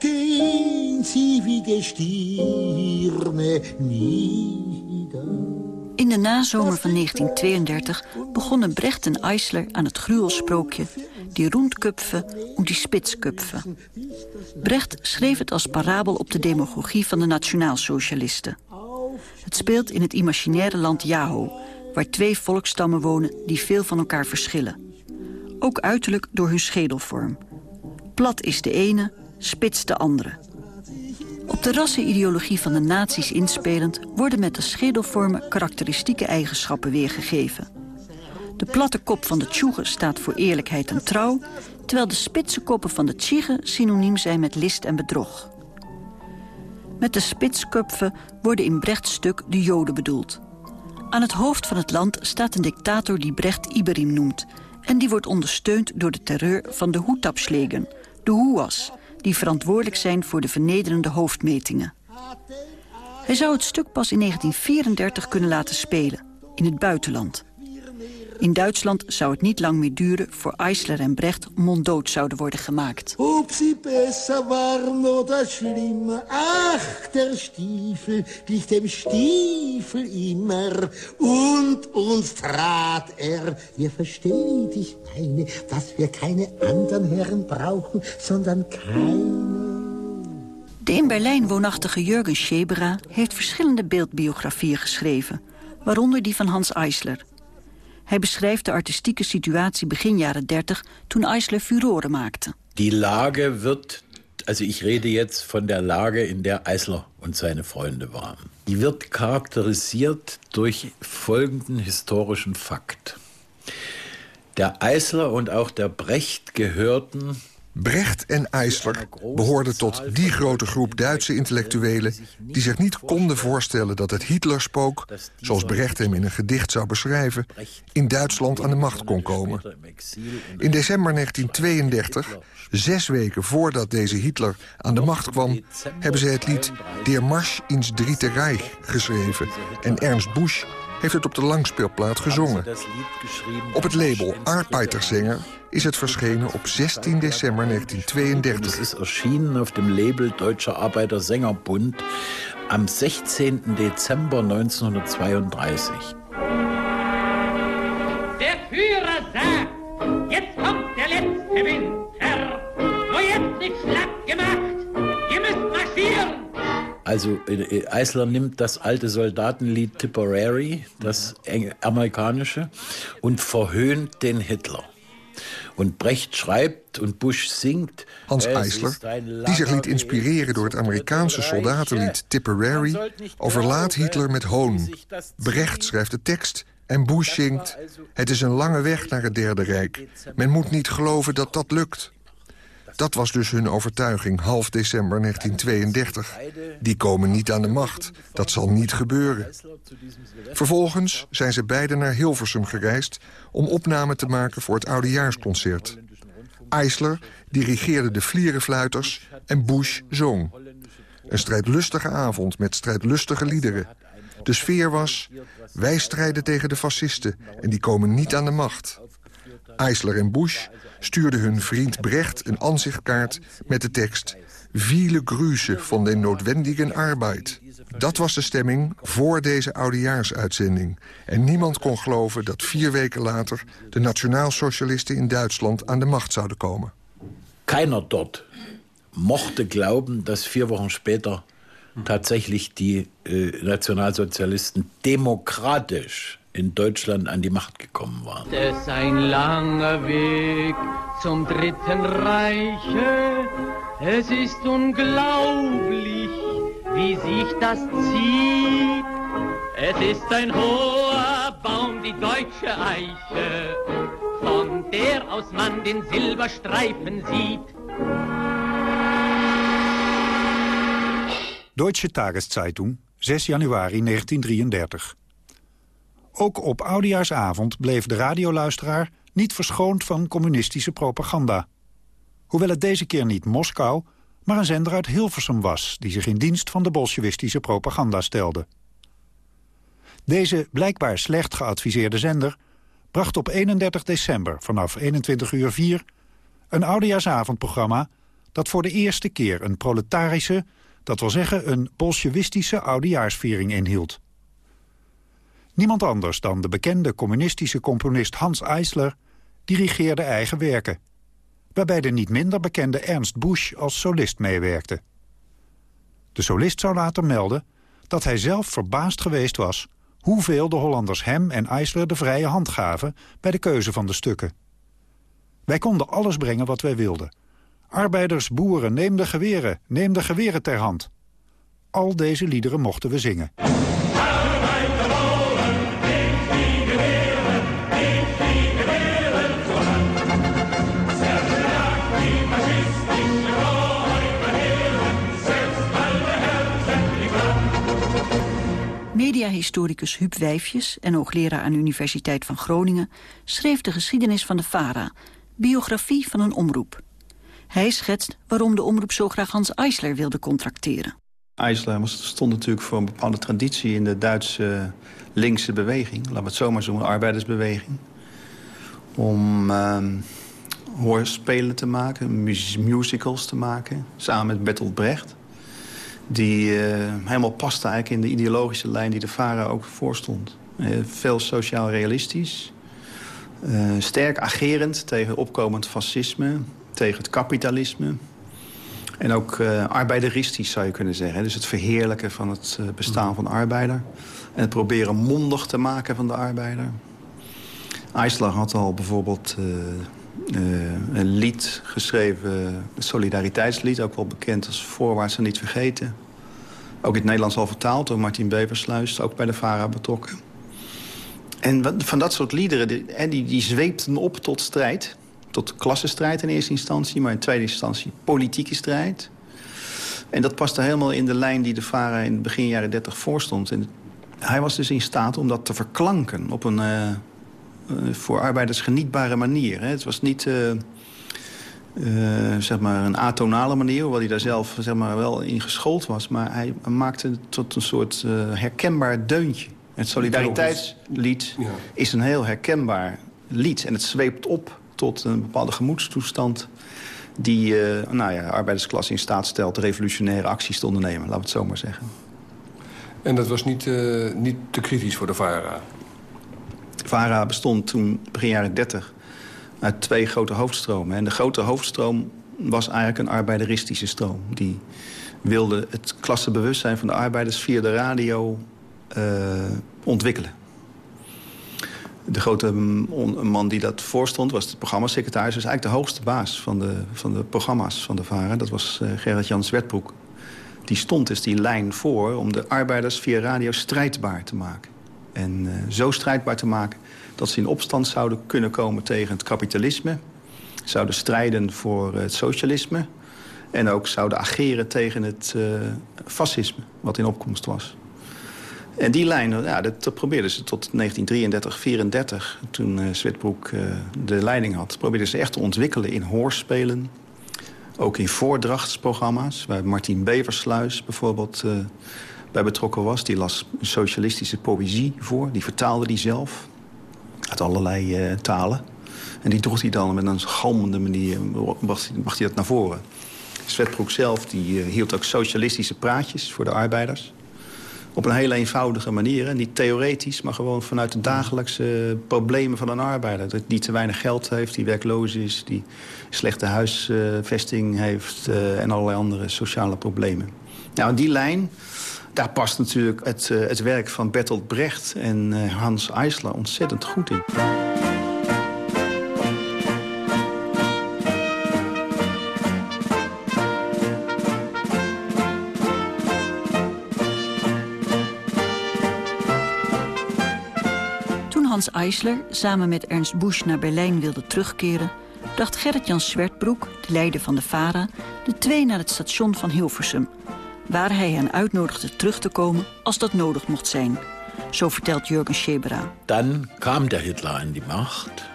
Speaker 18: gehen sie wie Gestirne nieder.
Speaker 13: In de nazomer van 1932 begonnen Brecht en Eisler aan het gruwelsprookje Die Rundköpfe und die Spitzköpfe. Brecht schreef het als parabel op de demagogie van de nationaalsocialisten. Het speelt in het imaginaire land Jaho, waar twee volkstammen wonen die veel van elkaar verschillen. Ook uiterlijk door hun schedelvorm. Plat is de ene, spits de andere. Op de rassenideologie van de nazi's inspelend... worden met de schedelvormen karakteristieke eigenschappen weergegeven. De platte kop van de Tjoegen staat voor eerlijkheid en trouw... terwijl de spitse koppen van de Tjiegen synoniem zijn met list en bedrog. Met de spitskupfen worden in Brechts stuk de Joden bedoeld. Aan het hoofd van het land staat een dictator die Brecht Iberim noemt... en die wordt ondersteund door de terreur van de Hoetapslegen, de Huas... die verantwoordelijk zijn voor de vernederende hoofdmetingen. Hij zou het stuk pas in 1934 kunnen laten spelen, in het buitenland... In Duitsland zou het niet lang meer duren voor Eisler en Brecht monddood zouden worden gemaakt.
Speaker 18: Ach, der Stiefel glich dem Stiefel immer. Und uns trat er, wir versteht ich meine, dass wir keine anderen Herren brauchen, sondern keine.
Speaker 13: De in Berlijn woonachtige Jurgen Schebera heeft verschillende beeldbiografieën geschreven, waaronder die van Hans Eisler. Hij beschrijft de artistieke situatie begin jaren 30 toen Eisler Furore maakte.
Speaker 21: Die Lage wird, also ich rede jetzt von der Lage, in der Eisler und seine Freunde waren. Die wird charakterisiert durch folgenden historischen Fakt. Der Eisler und auch der Brecht gehörten
Speaker 22: Brecht en Eisler behoorden tot die grote groep Duitse intellectuelen... die zich niet konden voorstellen dat het Hitlerspook... zoals Brecht hem in een gedicht zou beschrijven... in Duitsland aan de macht kon komen. In december 1932, zes weken voordat deze Hitler aan de macht kwam... hebben ze het lied Der Marsch ins Dritte Reich geschreven... en Ernst Busch heeft het op de langspeelplaat gezongen. Op het label Arbeitersänger is het verschenen op 16 december 1932.
Speaker 21: Het is erschienen op dem Label Deutscher Arbeitersängerbund am 16. Dezember 1932.
Speaker 23: Der Führer sagt, jetzt kommt der letzte Winter, wo jetzt nicht schlapp gemacht, ihr müsst marschieren.
Speaker 21: Also Eisler nimmt das alte Soldatenlied Tipperary, das amerikanische, und verhöhnt den Hitler. Und Brecht schreibt und Bush zingt.
Speaker 22: Hans Eisler, die zich liet inspireren door het Amerikaanse soldatenlied Tipperary, overlaat Hitler met hoon. Brecht schrijft de tekst en Bush zingt... Het is een lange weg naar het Derde Rijk. Men moet niet geloven dat dat lukt. Dat was dus hun overtuiging half december 1932. Die komen niet aan de macht. Dat zal niet gebeuren. Vervolgens zijn ze beiden naar Hilversum gereisd... om opname te maken voor het Oudejaarsconcert. Eisler dirigeerde de vlierenfluiters en Bush zong. Een strijdlustige avond met strijdlustige liederen. De sfeer was, wij strijden tegen de fascisten... en die komen niet aan de macht. Eisler en Bush stuurden hun vriend Brecht een aanzichtkaart met de tekst... Viele Grüße van de noodwendigen arbeid. Dat was de stemming voor deze oudejaarsuitzending. En niemand kon geloven dat vier weken later... de nationaalsocialisten in Duitsland aan de macht zouden komen.
Speaker 21: Keiner dort mochte glauben, dass vier Wochen später tatsächlich die äh, Nationalsozialisten demokratisch in Deutschland an die Macht gekommen waren.
Speaker 24: Es ist ein langer Weg zum Dritten Reiche. Es ist unglaublich, wie sich das zieht. Es ist ein hoher Baum, die deutsche Eiche, von der aus man den Silberstreifen sieht.
Speaker 4: Deutsche Tageszeitung, 6 januari 1933. Ook op Oudejaarsavond bleef de radioluisteraar niet verschoond van communistische propaganda. Hoewel het deze keer niet Moskou, maar een zender uit Hilversum was... die zich in dienst van de bolsjewistische propaganda stelde. Deze blijkbaar slecht geadviseerde zender bracht op 31 december vanaf 21 uur 4 een oudejaarsavondprogramma dat voor de eerste keer een proletarische, dat wil zeggen een bolsjewistische oudejaarsviering inhield. Niemand anders dan de bekende communistische componist Hans Eisler dirigeerde eigen werken, waarbij de niet minder bekende Ernst Busch als solist meewerkte. De solist zou later melden dat hij zelf verbaasd geweest was hoeveel de Hollanders hem en Eisler de vrije hand gaven bij de keuze van de stukken. Wij konden alles brengen wat wij wilden. Arbeiders, boeren, neem de geweren, neem de geweren ter hand. Al deze liederen mochten we zingen.
Speaker 13: Mediahistoricus Huub Wijfjes en hoogleraar aan de Universiteit van Groningen... schreef de geschiedenis van de VARA, biografie van een omroep. Hij schetst waarom de omroep zo graag Hans Eisler wilde contracteren.
Speaker 25: Eisler stond natuurlijk voor een bepaalde traditie in de Duitse linkse beweging. Laten we het zomaar zo'n arbeidersbeweging. Om uh, hoorspelen te maken, musicals te maken, samen met Bertolt Brecht die uh, helemaal paste eigenlijk in de ideologische lijn die de VARA ook voorstond. Uh, veel sociaal realistisch. Uh, sterk agerend tegen opkomend fascisme, tegen het kapitalisme. En ook arbeideristisch zou je kunnen zeggen. Dus het verheerlijken van het bestaan van de arbeider. En het proberen mondig te maken van de arbeider. IJsland had al bijvoorbeeld een lied geschreven, een solidariteitslied, ook wel bekend als Voorwaarts en niet vergeten. Ook in het Nederlands al vertaald door Martin Beversluis, ook bij de VARA betrokken. En van dat soort liederen, die, die, die zweepten op tot strijd. Tot klassenstrijd in eerste instantie, maar in tweede instantie politieke strijd. En dat paste helemaal in de lijn die de VARA in begin jaren 30 voorstond. En hij was dus in staat om dat te verklanken op een uh, voor arbeiders genietbare manier. Hè. Het was niet... Uh, zeg maar een atonale manier, hoewel hij daar zelf zeg maar, wel in geschoold was. Maar hij maakte het tot een soort herkenbaar deuntje. Het solidariteitslied is een heel herkenbaar lied. En het zweept op tot een bepaalde gemoedstoestand... die nou ja, de arbeidersklasse in staat stelt... revolutionaire acties te ondernemen, laten we het zo maar zeggen.
Speaker 10: En dat was niet, niet te kritisch voor de VARA?
Speaker 25: VARA bestond toen begin jaren 30 uit twee grote hoofdstromen. En de grote hoofdstroom was eigenlijk een arbeideristische stroom. Die wilde het klassebewustzijn van de arbeiders via de radio uh, ontwikkelen. De grote man die dat voorstond was de programmasecretaris. Dus eigenlijk de hoogste baas van de, van de programma's van de VARA. Dat was Gerrit-Jan Zwertbroek. Die stond dus die lijn voor om de arbeiders via radio strijdbaar te maken. En zo strijdbaar te maken dat ze in opstand zouden kunnen komen tegen het kapitalisme. Zouden strijden voor het socialisme. En ook zouden ageren tegen het uh, fascisme, wat in opkomst was. En die lijn, ja, dat, probeerden ze tot 1933, 34, toen uh, de leiding had. Probeerden ze echt te ontwikkelen in hoorspelen. Ook in voordrachtsprogramma's, waar Martin Beversluis bijvoorbeeld bij betrokken was. Die las socialistische poëzie voor, die vertaalde die zelf uit allerlei talen. En die droeg hij dan met een galmende manier, bracht hij dat naar voren. Svetbroek zelf die, uh, hield ook socialistische praatjes voor de arbeiders. Op een hele eenvoudige manier. Niet theoretisch, maar gewoon vanuit de dagelijkse problemen van een arbeider. Die te weinig geld heeft, die werkloos is, die slechte huisvesting heeft... Uh, en allerlei andere sociale problemen. Nou, die lijn, daar past natuurlijk het, uh, het werk van Bertolt Brecht en Hans Eisler ontzettend goed in.
Speaker 13: Hans Eisler samen met Ernst Busch naar Berlijn wilde terugkeren... bracht Gerrit-Jan Zwertbroek, de leider van de VARA... de twee naar het station van Hilversum... waar hij hen uitnodigde terug te komen als dat nodig mocht zijn. Zo vertelt Jürgen Schebera.
Speaker 21: Dan kwam de Hitler aan die macht.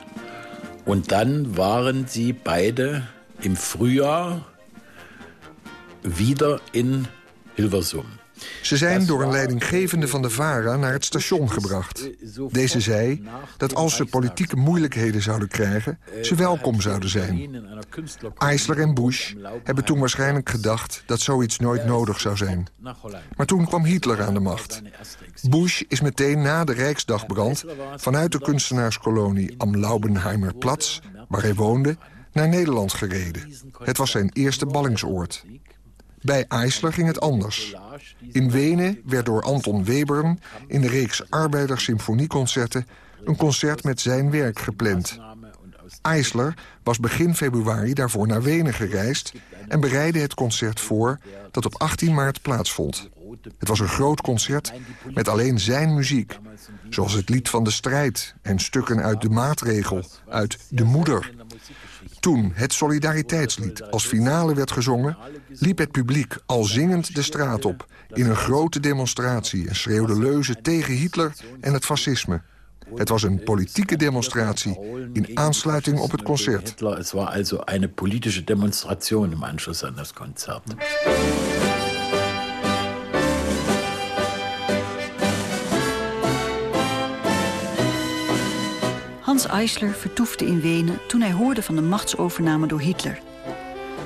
Speaker 21: En dan waren ze beide im Frühjahr wieder in Hilversum.
Speaker 22: Ze zijn door een leidinggevende van de VARA naar het station gebracht. Deze zei dat als ze politieke moeilijkheden zouden krijgen... ze welkom zouden zijn. Eisler en Bush hebben toen waarschijnlijk gedacht... dat zoiets nooit nodig zou zijn. Maar toen kwam Hitler aan de macht. Bush is meteen na de Rijksdagbrand... vanuit de kunstenaarskolonie am Laubenheimer-Platz, waar hij woonde... naar Nederland gereden. Het was zijn eerste ballingsoord. Bij Eisler ging het anders. In Wenen werd door Anton Webern in de reeks Arbeidersymfonieconcerten... een concert met zijn werk gepland. Eisler was begin februari daarvoor naar Wenen gereisd... en bereidde het concert voor dat op 18 maart plaatsvond. Het was een groot concert met alleen zijn muziek. Zoals het lied van de strijd en stukken uit de maatregel, uit De Moeder. Toen het Solidariteitslied als finale werd gezongen... liep het publiek al zingend de straat op in een grote demonstratie... en schreeuwde leuzen tegen Hitler en het fascisme. Het was een politieke demonstratie in aansluiting op het concert.
Speaker 21: Het was also een politische demonstratie im Anschluss an das Konzert.
Speaker 13: Eisler vertoefde in Wenen toen hij hoorde van de machtsovername door Hitler.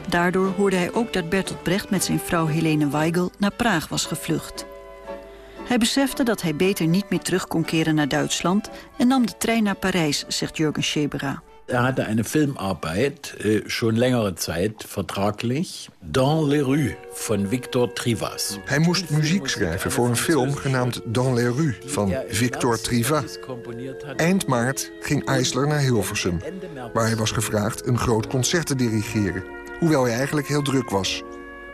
Speaker 13: Daardoor hoorde hij ook dat Bertolt Brecht met zijn vrouw Helene Weigel naar Praag was gevlucht. Hij besefte dat hij beter niet meer terug kon keren naar Duitsland... en nam de trein naar Parijs, zegt Jürgen Schebera.
Speaker 21: Er hatte eine Filmarbeit äh, schon längere Zeit vertraglich. Dans les rues van Victor Trivas.
Speaker 22: Hij moest muziek schrijven voor een film genaamd Dans les rues van Victor Trivas. Eind maart ging Eisler naar Hilversum, waar hij was gevraagd een groot concert te dirigeren. Hoewel hij eigenlijk heel druk was.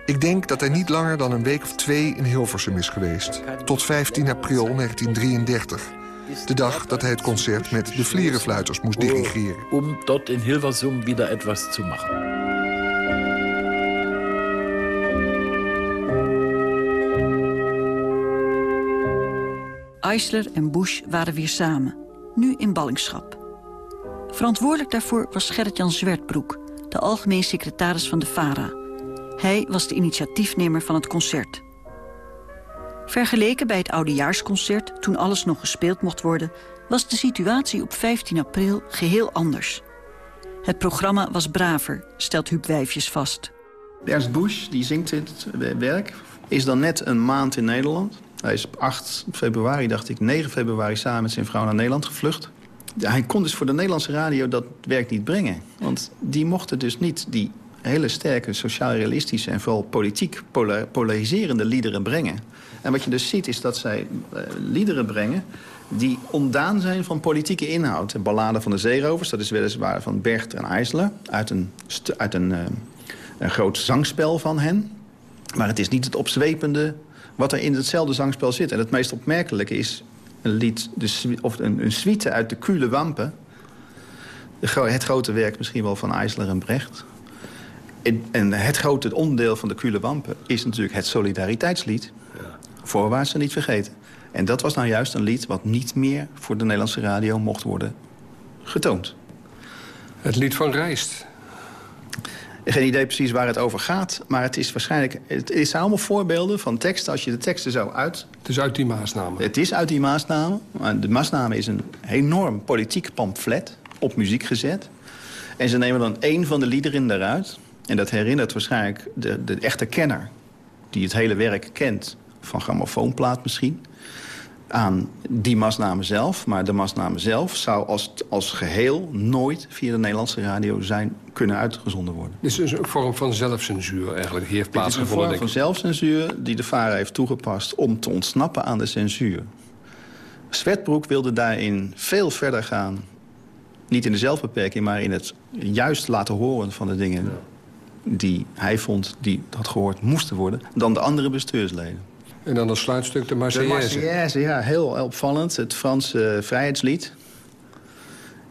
Speaker 22: Ik denk dat hij niet langer dan een week of twee in Hilversum is geweest. Tot 15 april 1933. De dag dat hij het concert met de vlierenfluiters moest dirigeren.
Speaker 21: Om dort in Hilversum wieder etwas zu machen.
Speaker 13: Eisler en Bush waren weer samen, nu in ballingschap. Verantwoordelijk daarvoor was Gerrit-Jan Zwertbroek, de algemeen secretaris van de VARA. Hij was de initiatiefnemer van het concert. Vergeleken bij het oudejaarsconcert, toen alles nog gespeeld mocht worden... was de situatie op 15 april geheel anders. Het programma was braver, stelt Huub Wijfjes vast.
Speaker 25: Ernst Busch, die zingt dit werk, is dan net een maand in Nederland. Hij is op 8 februari, dacht ik, 9 februari samen met zijn vrouw naar Nederland gevlucht. Hij kon dus voor de Nederlandse radio dat werk niet brengen. Want die mochten dus niet die hele sterke sociaal-realistische... en vooral politiek polariserende liederen brengen. En wat je dus ziet is dat zij uh, liederen brengen... die ontdaan zijn van politieke inhoud. De Ballade van de Zeerovers, dat is weliswaar van Bercht en IJsler... uit een, uit een, uh, een groot zangspel van hen. Maar het is niet het opzwepende wat er in hetzelfde zangspel zit. En het meest opmerkelijke is een lied, of een, een suite uit de Kule Wampen. Het grote werk misschien wel van IJsler en Brecht. En het grote onderdeel van de Kule Wampen is natuurlijk het solidariteitslied. Voorwaarts ze niet vergeten. En dat was nou juist een lied wat niet meer voor de Nederlandse radio mocht worden getoond.
Speaker 10: Het lied van Rijst.
Speaker 25: Geen idee precies waar het over gaat. Maar het is waarschijnlijk. Het is allemaal voorbeelden van teksten. Als je de teksten zo uit.
Speaker 10: Het is uit die maasnamen.
Speaker 25: Het is uit die maasnamen. De maasnamen is een enorm politiek pamflet. Op muziek gezet. En ze nemen dan één van de liederen daaruit. En dat herinnert waarschijnlijk de, de echte kenner. Die het hele werk kent. Van grammofoonplaat misschien aan die masnamen zelf. Maar de masnamen zelf zou als, als geheel nooit via de Nederlandse radio zijn kunnen uitgezonden worden.
Speaker 10: Dit is een vorm van zelfcensuur eigenlijk, die heeft plaatsgevonden.
Speaker 25: Het is een vorm van zelfcensuur die de VARA heeft toegepast om te ontsnappen aan de censuur. Svetbroek wilde daarin veel verder gaan. Niet in de zelfbeperking, maar in het juist laten horen van de dingen... die hij vond die had gehoord moesten worden... dan de andere bestuursleden.
Speaker 10: En dan als sluitstuk de Marseillaise.
Speaker 25: De Marseillaise, ja, heel opvallend. Het Franse vrijheidslied.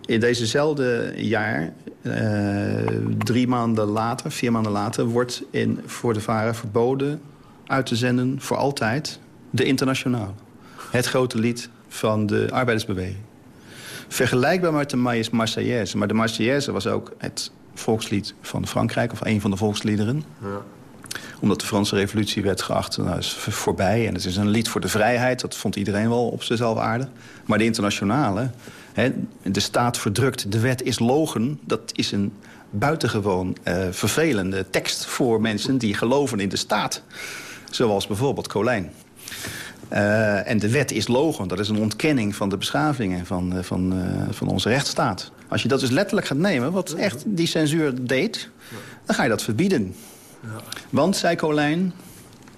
Speaker 25: In dezezelfde jaar, uh, drie maanden later, vier maanden later... wordt in, voor de varen verboden uit te zenden voor altijd de Internationale. Het grote lied van de arbeidersbeweging. Vergelijkbaar met de Marseillaise. Maar de Marseillaise was ook het volkslied van Frankrijk... of een van de volksliederen. Ja omdat de Franse revolutie werd geacht, nou, is voorbij. En het is een lied voor de vrijheid, dat vond iedereen wel op zichzelf aardig. Maar de internationale, hè, de staat verdrukt, de wet is logen... dat is een buitengewoon uh, vervelende tekst voor mensen die geloven in de staat. Zoals bijvoorbeeld Colijn. Uh, en de wet is logen. Dat is een ontkenning van de beschavingen van, uh, van, van onze rechtsstaat. Als je dat dus letterlijk gaat nemen, wat echt die censuur deed... dan ga je dat verbieden. Want, zei Colijn,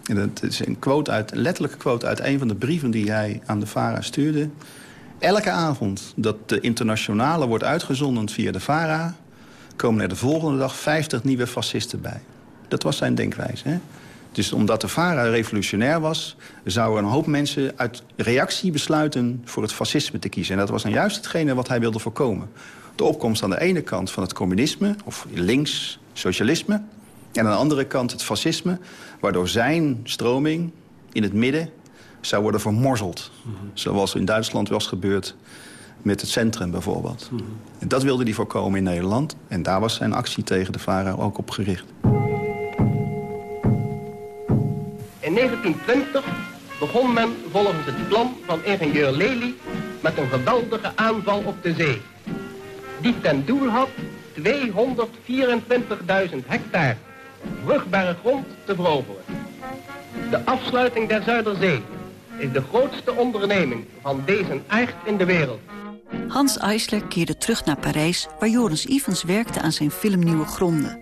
Speaker 25: en dat is een, quote uit, een letterlijke quote uit een van de brieven die hij aan de VARA stuurde. Elke avond dat de internationale wordt uitgezonden via de VARA... komen er de volgende dag 50 nieuwe fascisten bij. Dat was zijn denkwijze. Hè? Dus omdat de VARA revolutionair was... zouden een hoop mensen uit reactie besluiten voor het fascisme te kiezen. En dat was dan juist hetgene wat hij wilde voorkomen. De opkomst aan de ene kant van het communisme, of links socialisme... En aan de andere kant het fascisme, waardoor zijn stroming in het midden zou worden vermorzeld. Zoals in Duitsland was gebeurd met het centrum bijvoorbeeld. en dat wilde hij voorkomen in Nederland. En daar was zijn actie tegen de VARA ook op gericht.
Speaker 26: In 1920 begon men volgens het plan van ingenieur Lely... met een geweldige aanval op de zee. Die ten doel had 224.000 hectare vruchtbare grond te veroveren. De afsluiting der Zuiderzee is de grootste onderneming van deze aard in de wereld.
Speaker 13: Hans Eisler keerde terug naar Parijs... waar Joris Ivens werkte aan zijn film Nieuwe Gronden.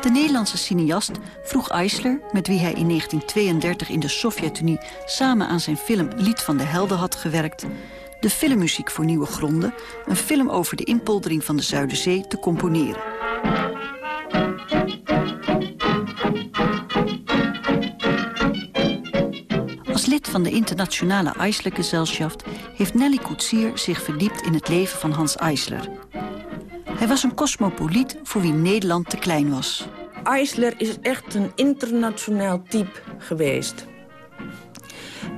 Speaker 13: De Nederlandse cineast vroeg Eisler, met wie hij in 1932 in de Sovjet-Unie... samen aan zijn film Lied van de Helden had gewerkt... de filmmuziek voor Nieuwe Gronden... een film over de inpoldering van de Zuiderzee, te componeren. Van de internationale Eisler-Gesellschaft... heeft Nelly Koetsier zich verdiept in het leven van Hans Eisler. Hij was een cosmopoliet voor wie Nederland te klein was.
Speaker 27: Eisler is echt een internationaal type geweest.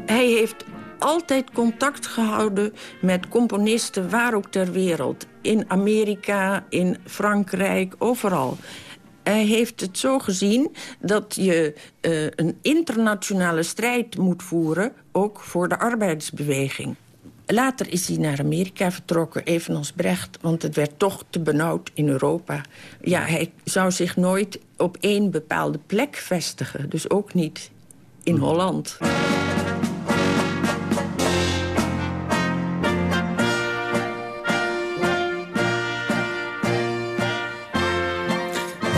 Speaker 27: Hij heeft altijd contact gehouden met componisten waar ook ter wereld. In Amerika, in Frankrijk, overal. Hij heeft het zo gezien dat je uh, een internationale strijd moet voeren... ook voor de arbeidsbeweging. Later is hij naar Amerika vertrokken, evenals Brecht... want het werd toch te benauwd in Europa. Ja, hij zou zich nooit op één bepaalde plek vestigen. Dus ook niet in Holland.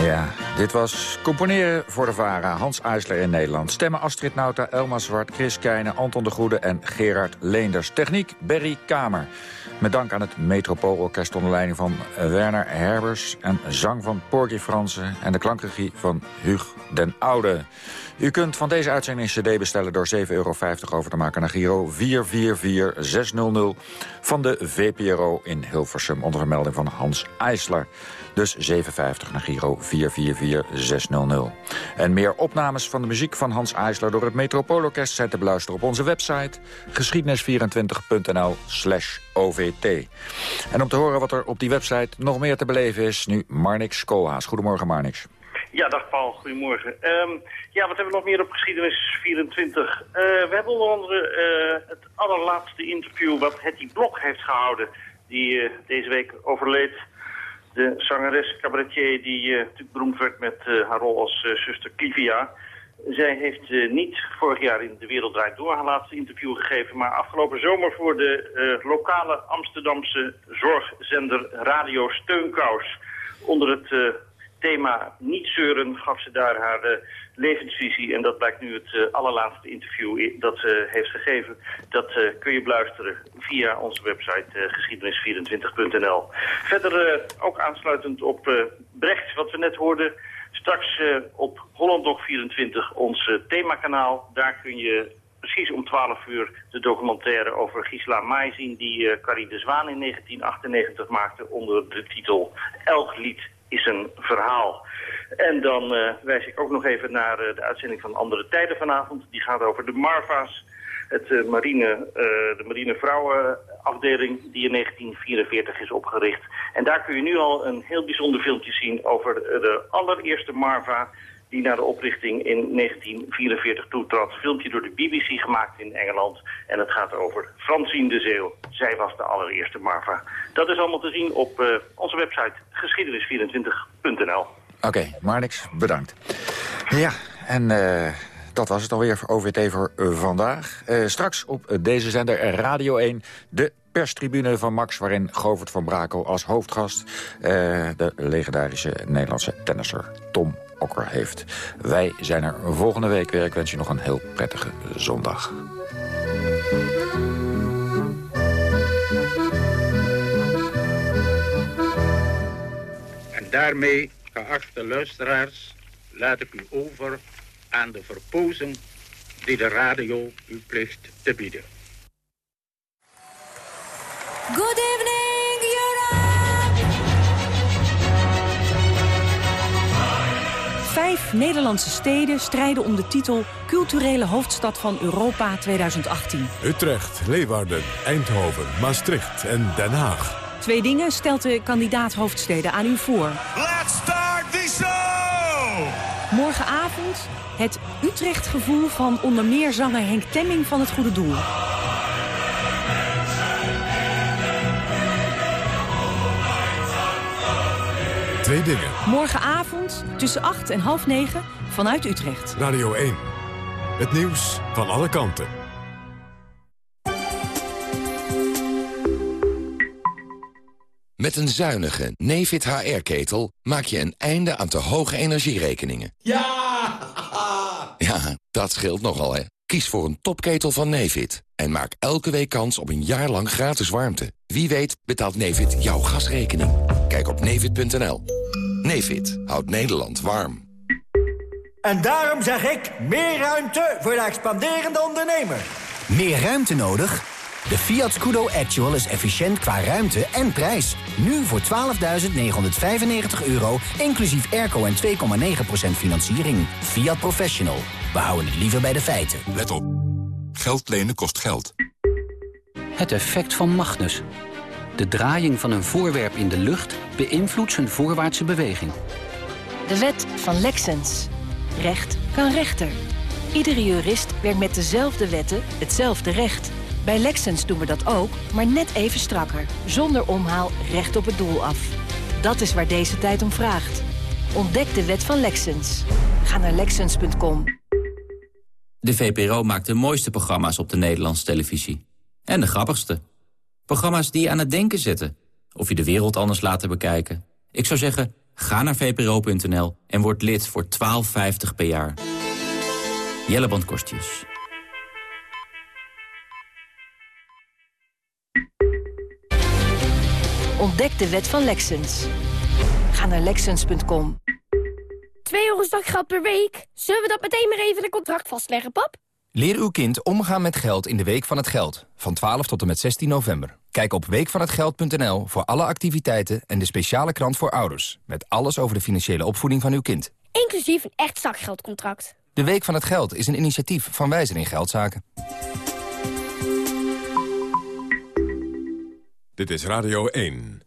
Speaker 7: Ja, Dit was Componeren voor de VARA, Hans Eisler in Nederland. Stemmen Astrid Nauta, Elma Zwart, Chris Keijnen, Anton de Goede en Gerard Leenders. Techniek Berry Kamer. Met dank aan het Metropoolorkest onder leiding van Werner Herbers... en zang van Porky Fransen en de klankregie van Huug den Oude. U kunt van deze uitzending een cd bestellen door 7,50 euro over te maken naar Giro 444600 van de VPRO in Hilversum onder vermelding van Hans Eisler. Dus 7,50 naar Giro 444600. En meer opnames van de muziek van Hans Eisler door het Metropoolorkest zijn te beluisteren op onze website geschiedenis24.nl slash OVT. En om te horen wat er op die website nog meer te beleven is, nu Marnix Koolhaas. Goedemorgen Marnix.
Speaker 28: Ja, dag Paul, goedemorgen. Um, ja, wat hebben we nog meer op geschiedenis 24? Uh, we hebben onder andere uh, het allerlaatste interview wat Hetty Blok heeft gehouden, die uh, deze week overleed. De zangeres, cabaretier, die natuurlijk beroemd werd met haar rol als zuster Clivia. Zij heeft niet vorig jaar in De Wereld Draait Door haar laatste interview gegeven... maar afgelopen zomer voor de lokale Amsterdamse zorgzender Radio Steunkous... onder het thema niet zeuren gaf ze daar haar levensvisie. En dat blijkt nu het uh, allerlaatste interview dat ze heeft gegeven. Dat uh, kun je beluisteren via onze website geschiedenis24.nl. Verder ook aansluitend op Brecht, wat we net hoorden... Straks op Holland 24 ons themakanaal. Daar kun je precies om 12 uur de documentaire over Gisela Mai zien... die Carrie de Zwaan in 1998 maakte onder de titel Elk lied is een verhaal. En dan uh, wijs ik ook nog even naar uh, de uitzending van Andere Tijden vanavond. Die gaat over de Marva's, het, uh, marine, de marine vrouwenafdeling die in 1944 is opgericht. En daar kun je nu al een heel bijzonder filmpje zien over de allereerste Marva die naar de oprichting in 1944 toetrad. Filmpje door de BBC gemaakt in Engeland. En het gaat over Francine de Zeeuw. Zij was de allereerste Marva. Dat is allemaal te zien op uh, onze website geschiedenis24.nl.
Speaker 7: Oké, okay, Marnix, bedankt. Ja, en... Uh... Dat was het alweer voor OVT voor vandaag. Uh, straks op deze zender Radio 1 de perstribune van Max... waarin Govert van Brakel als hoofdgast uh, de legendarische Nederlandse tennisser Tom Okker heeft. Wij zijn er volgende week weer. Ik wens je nog een heel prettige zondag.
Speaker 29: En daarmee, geachte luisteraars, laat ik u over aan de verpozen die de radio u plicht te bieden.
Speaker 30: Good evening,
Speaker 1: Vijf Nederlandse steden strijden om de titel Culturele Hoofdstad van Europa 2018.
Speaker 31: Utrecht, Leeuwarden, Eindhoven, Maastricht en Den Haag.
Speaker 1: Twee dingen stelt de kandidaat hoofdsteden aan u voor.
Speaker 31: Let's start the show!
Speaker 1: Morgenavond het Utrecht-gevoel van onder meer zanger Henk Temming van het Goede Doel.
Speaker 31: Twee dingen.
Speaker 1: Morgenavond tussen 8 en half 9 vanuit Utrecht.
Speaker 31: Radio 1. Het nieuws van alle kanten.
Speaker 32: Met een zuinige Nefit HR-ketel maak je een einde aan te hoge energierekeningen.
Speaker 33: Ja!
Speaker 32: Ja, dat scheelt nogal, hè. Kies voor een topketel van Nefit. En maak elke week kans op een jaar lang gratis warmte. Wie weet betaalt Nefit jouw gasrekening. Kijk op nefit.nl. Nefit houdt Nederland warm.
Speaker 34: En daarom zeg ik meer ruimte voor de expanderende ondernemer.
Speaker 3: Meer ruimte nodig? De Fiat Scudo Actual is efficiënt qua ruimte en prijs. Nu voor 12.995 euro, inclusief airco en 2,9% financiering. Fiat Professional. We houden het liever bij de feiten.
Speaker 32: Let op. Geld lenen kost geld.
Speaker 35: Het effect van Magnus. De draaiing van een voorwerp in de lucht beïnvloedt zijn voorwaartse beweging.
Speaker 13: De wet van Lexens. Recht kan rechter. Iedere jurist werkt met dezelfde wetten hetzelfde recht. Bij Lexens doen we dat ook, maar net even strakker. Zonder omhaal recht op het doel af. Dat is waar deze tijd om vraagt. Ontdek de wet van Lexens. Ga naar Lexens.com.
Speaker 8: De VPRO maakt de mooiste programma's op de Nederlandse televisie. En de grappigste. Programma's die je aan het denken zetten. Of je de wereld anders laten bekijken. Ik zou zeggen, Ga naar vpro.nl en word lid voor 12,50 per jaar. Jelleband Kostjes.
Speaker 13: Ontdek de wet van Lexens. Ga naar Lexens.com.
Speaker 36: 2 euro zakgeld per week? Zullen we dat meteen maar even in een contract vastleggen, pap?
Speaker 37: Leer uw kind omgaan met geld in de Week van het Geld. Van 12 tot en met 16 november. Kijk op weekvanhetgeld.nl voor alle activiteiten en de speciale krant voor ouders. Met alles over de financiële opvoeding van uw kind.
Speaker 36: Inclusief een echt zakgeldcontract.
Speaker 37: De Week van het Geld is een initiatief van Wijzer in Geldzaken.
Speaker 32: Dit is Radio 1.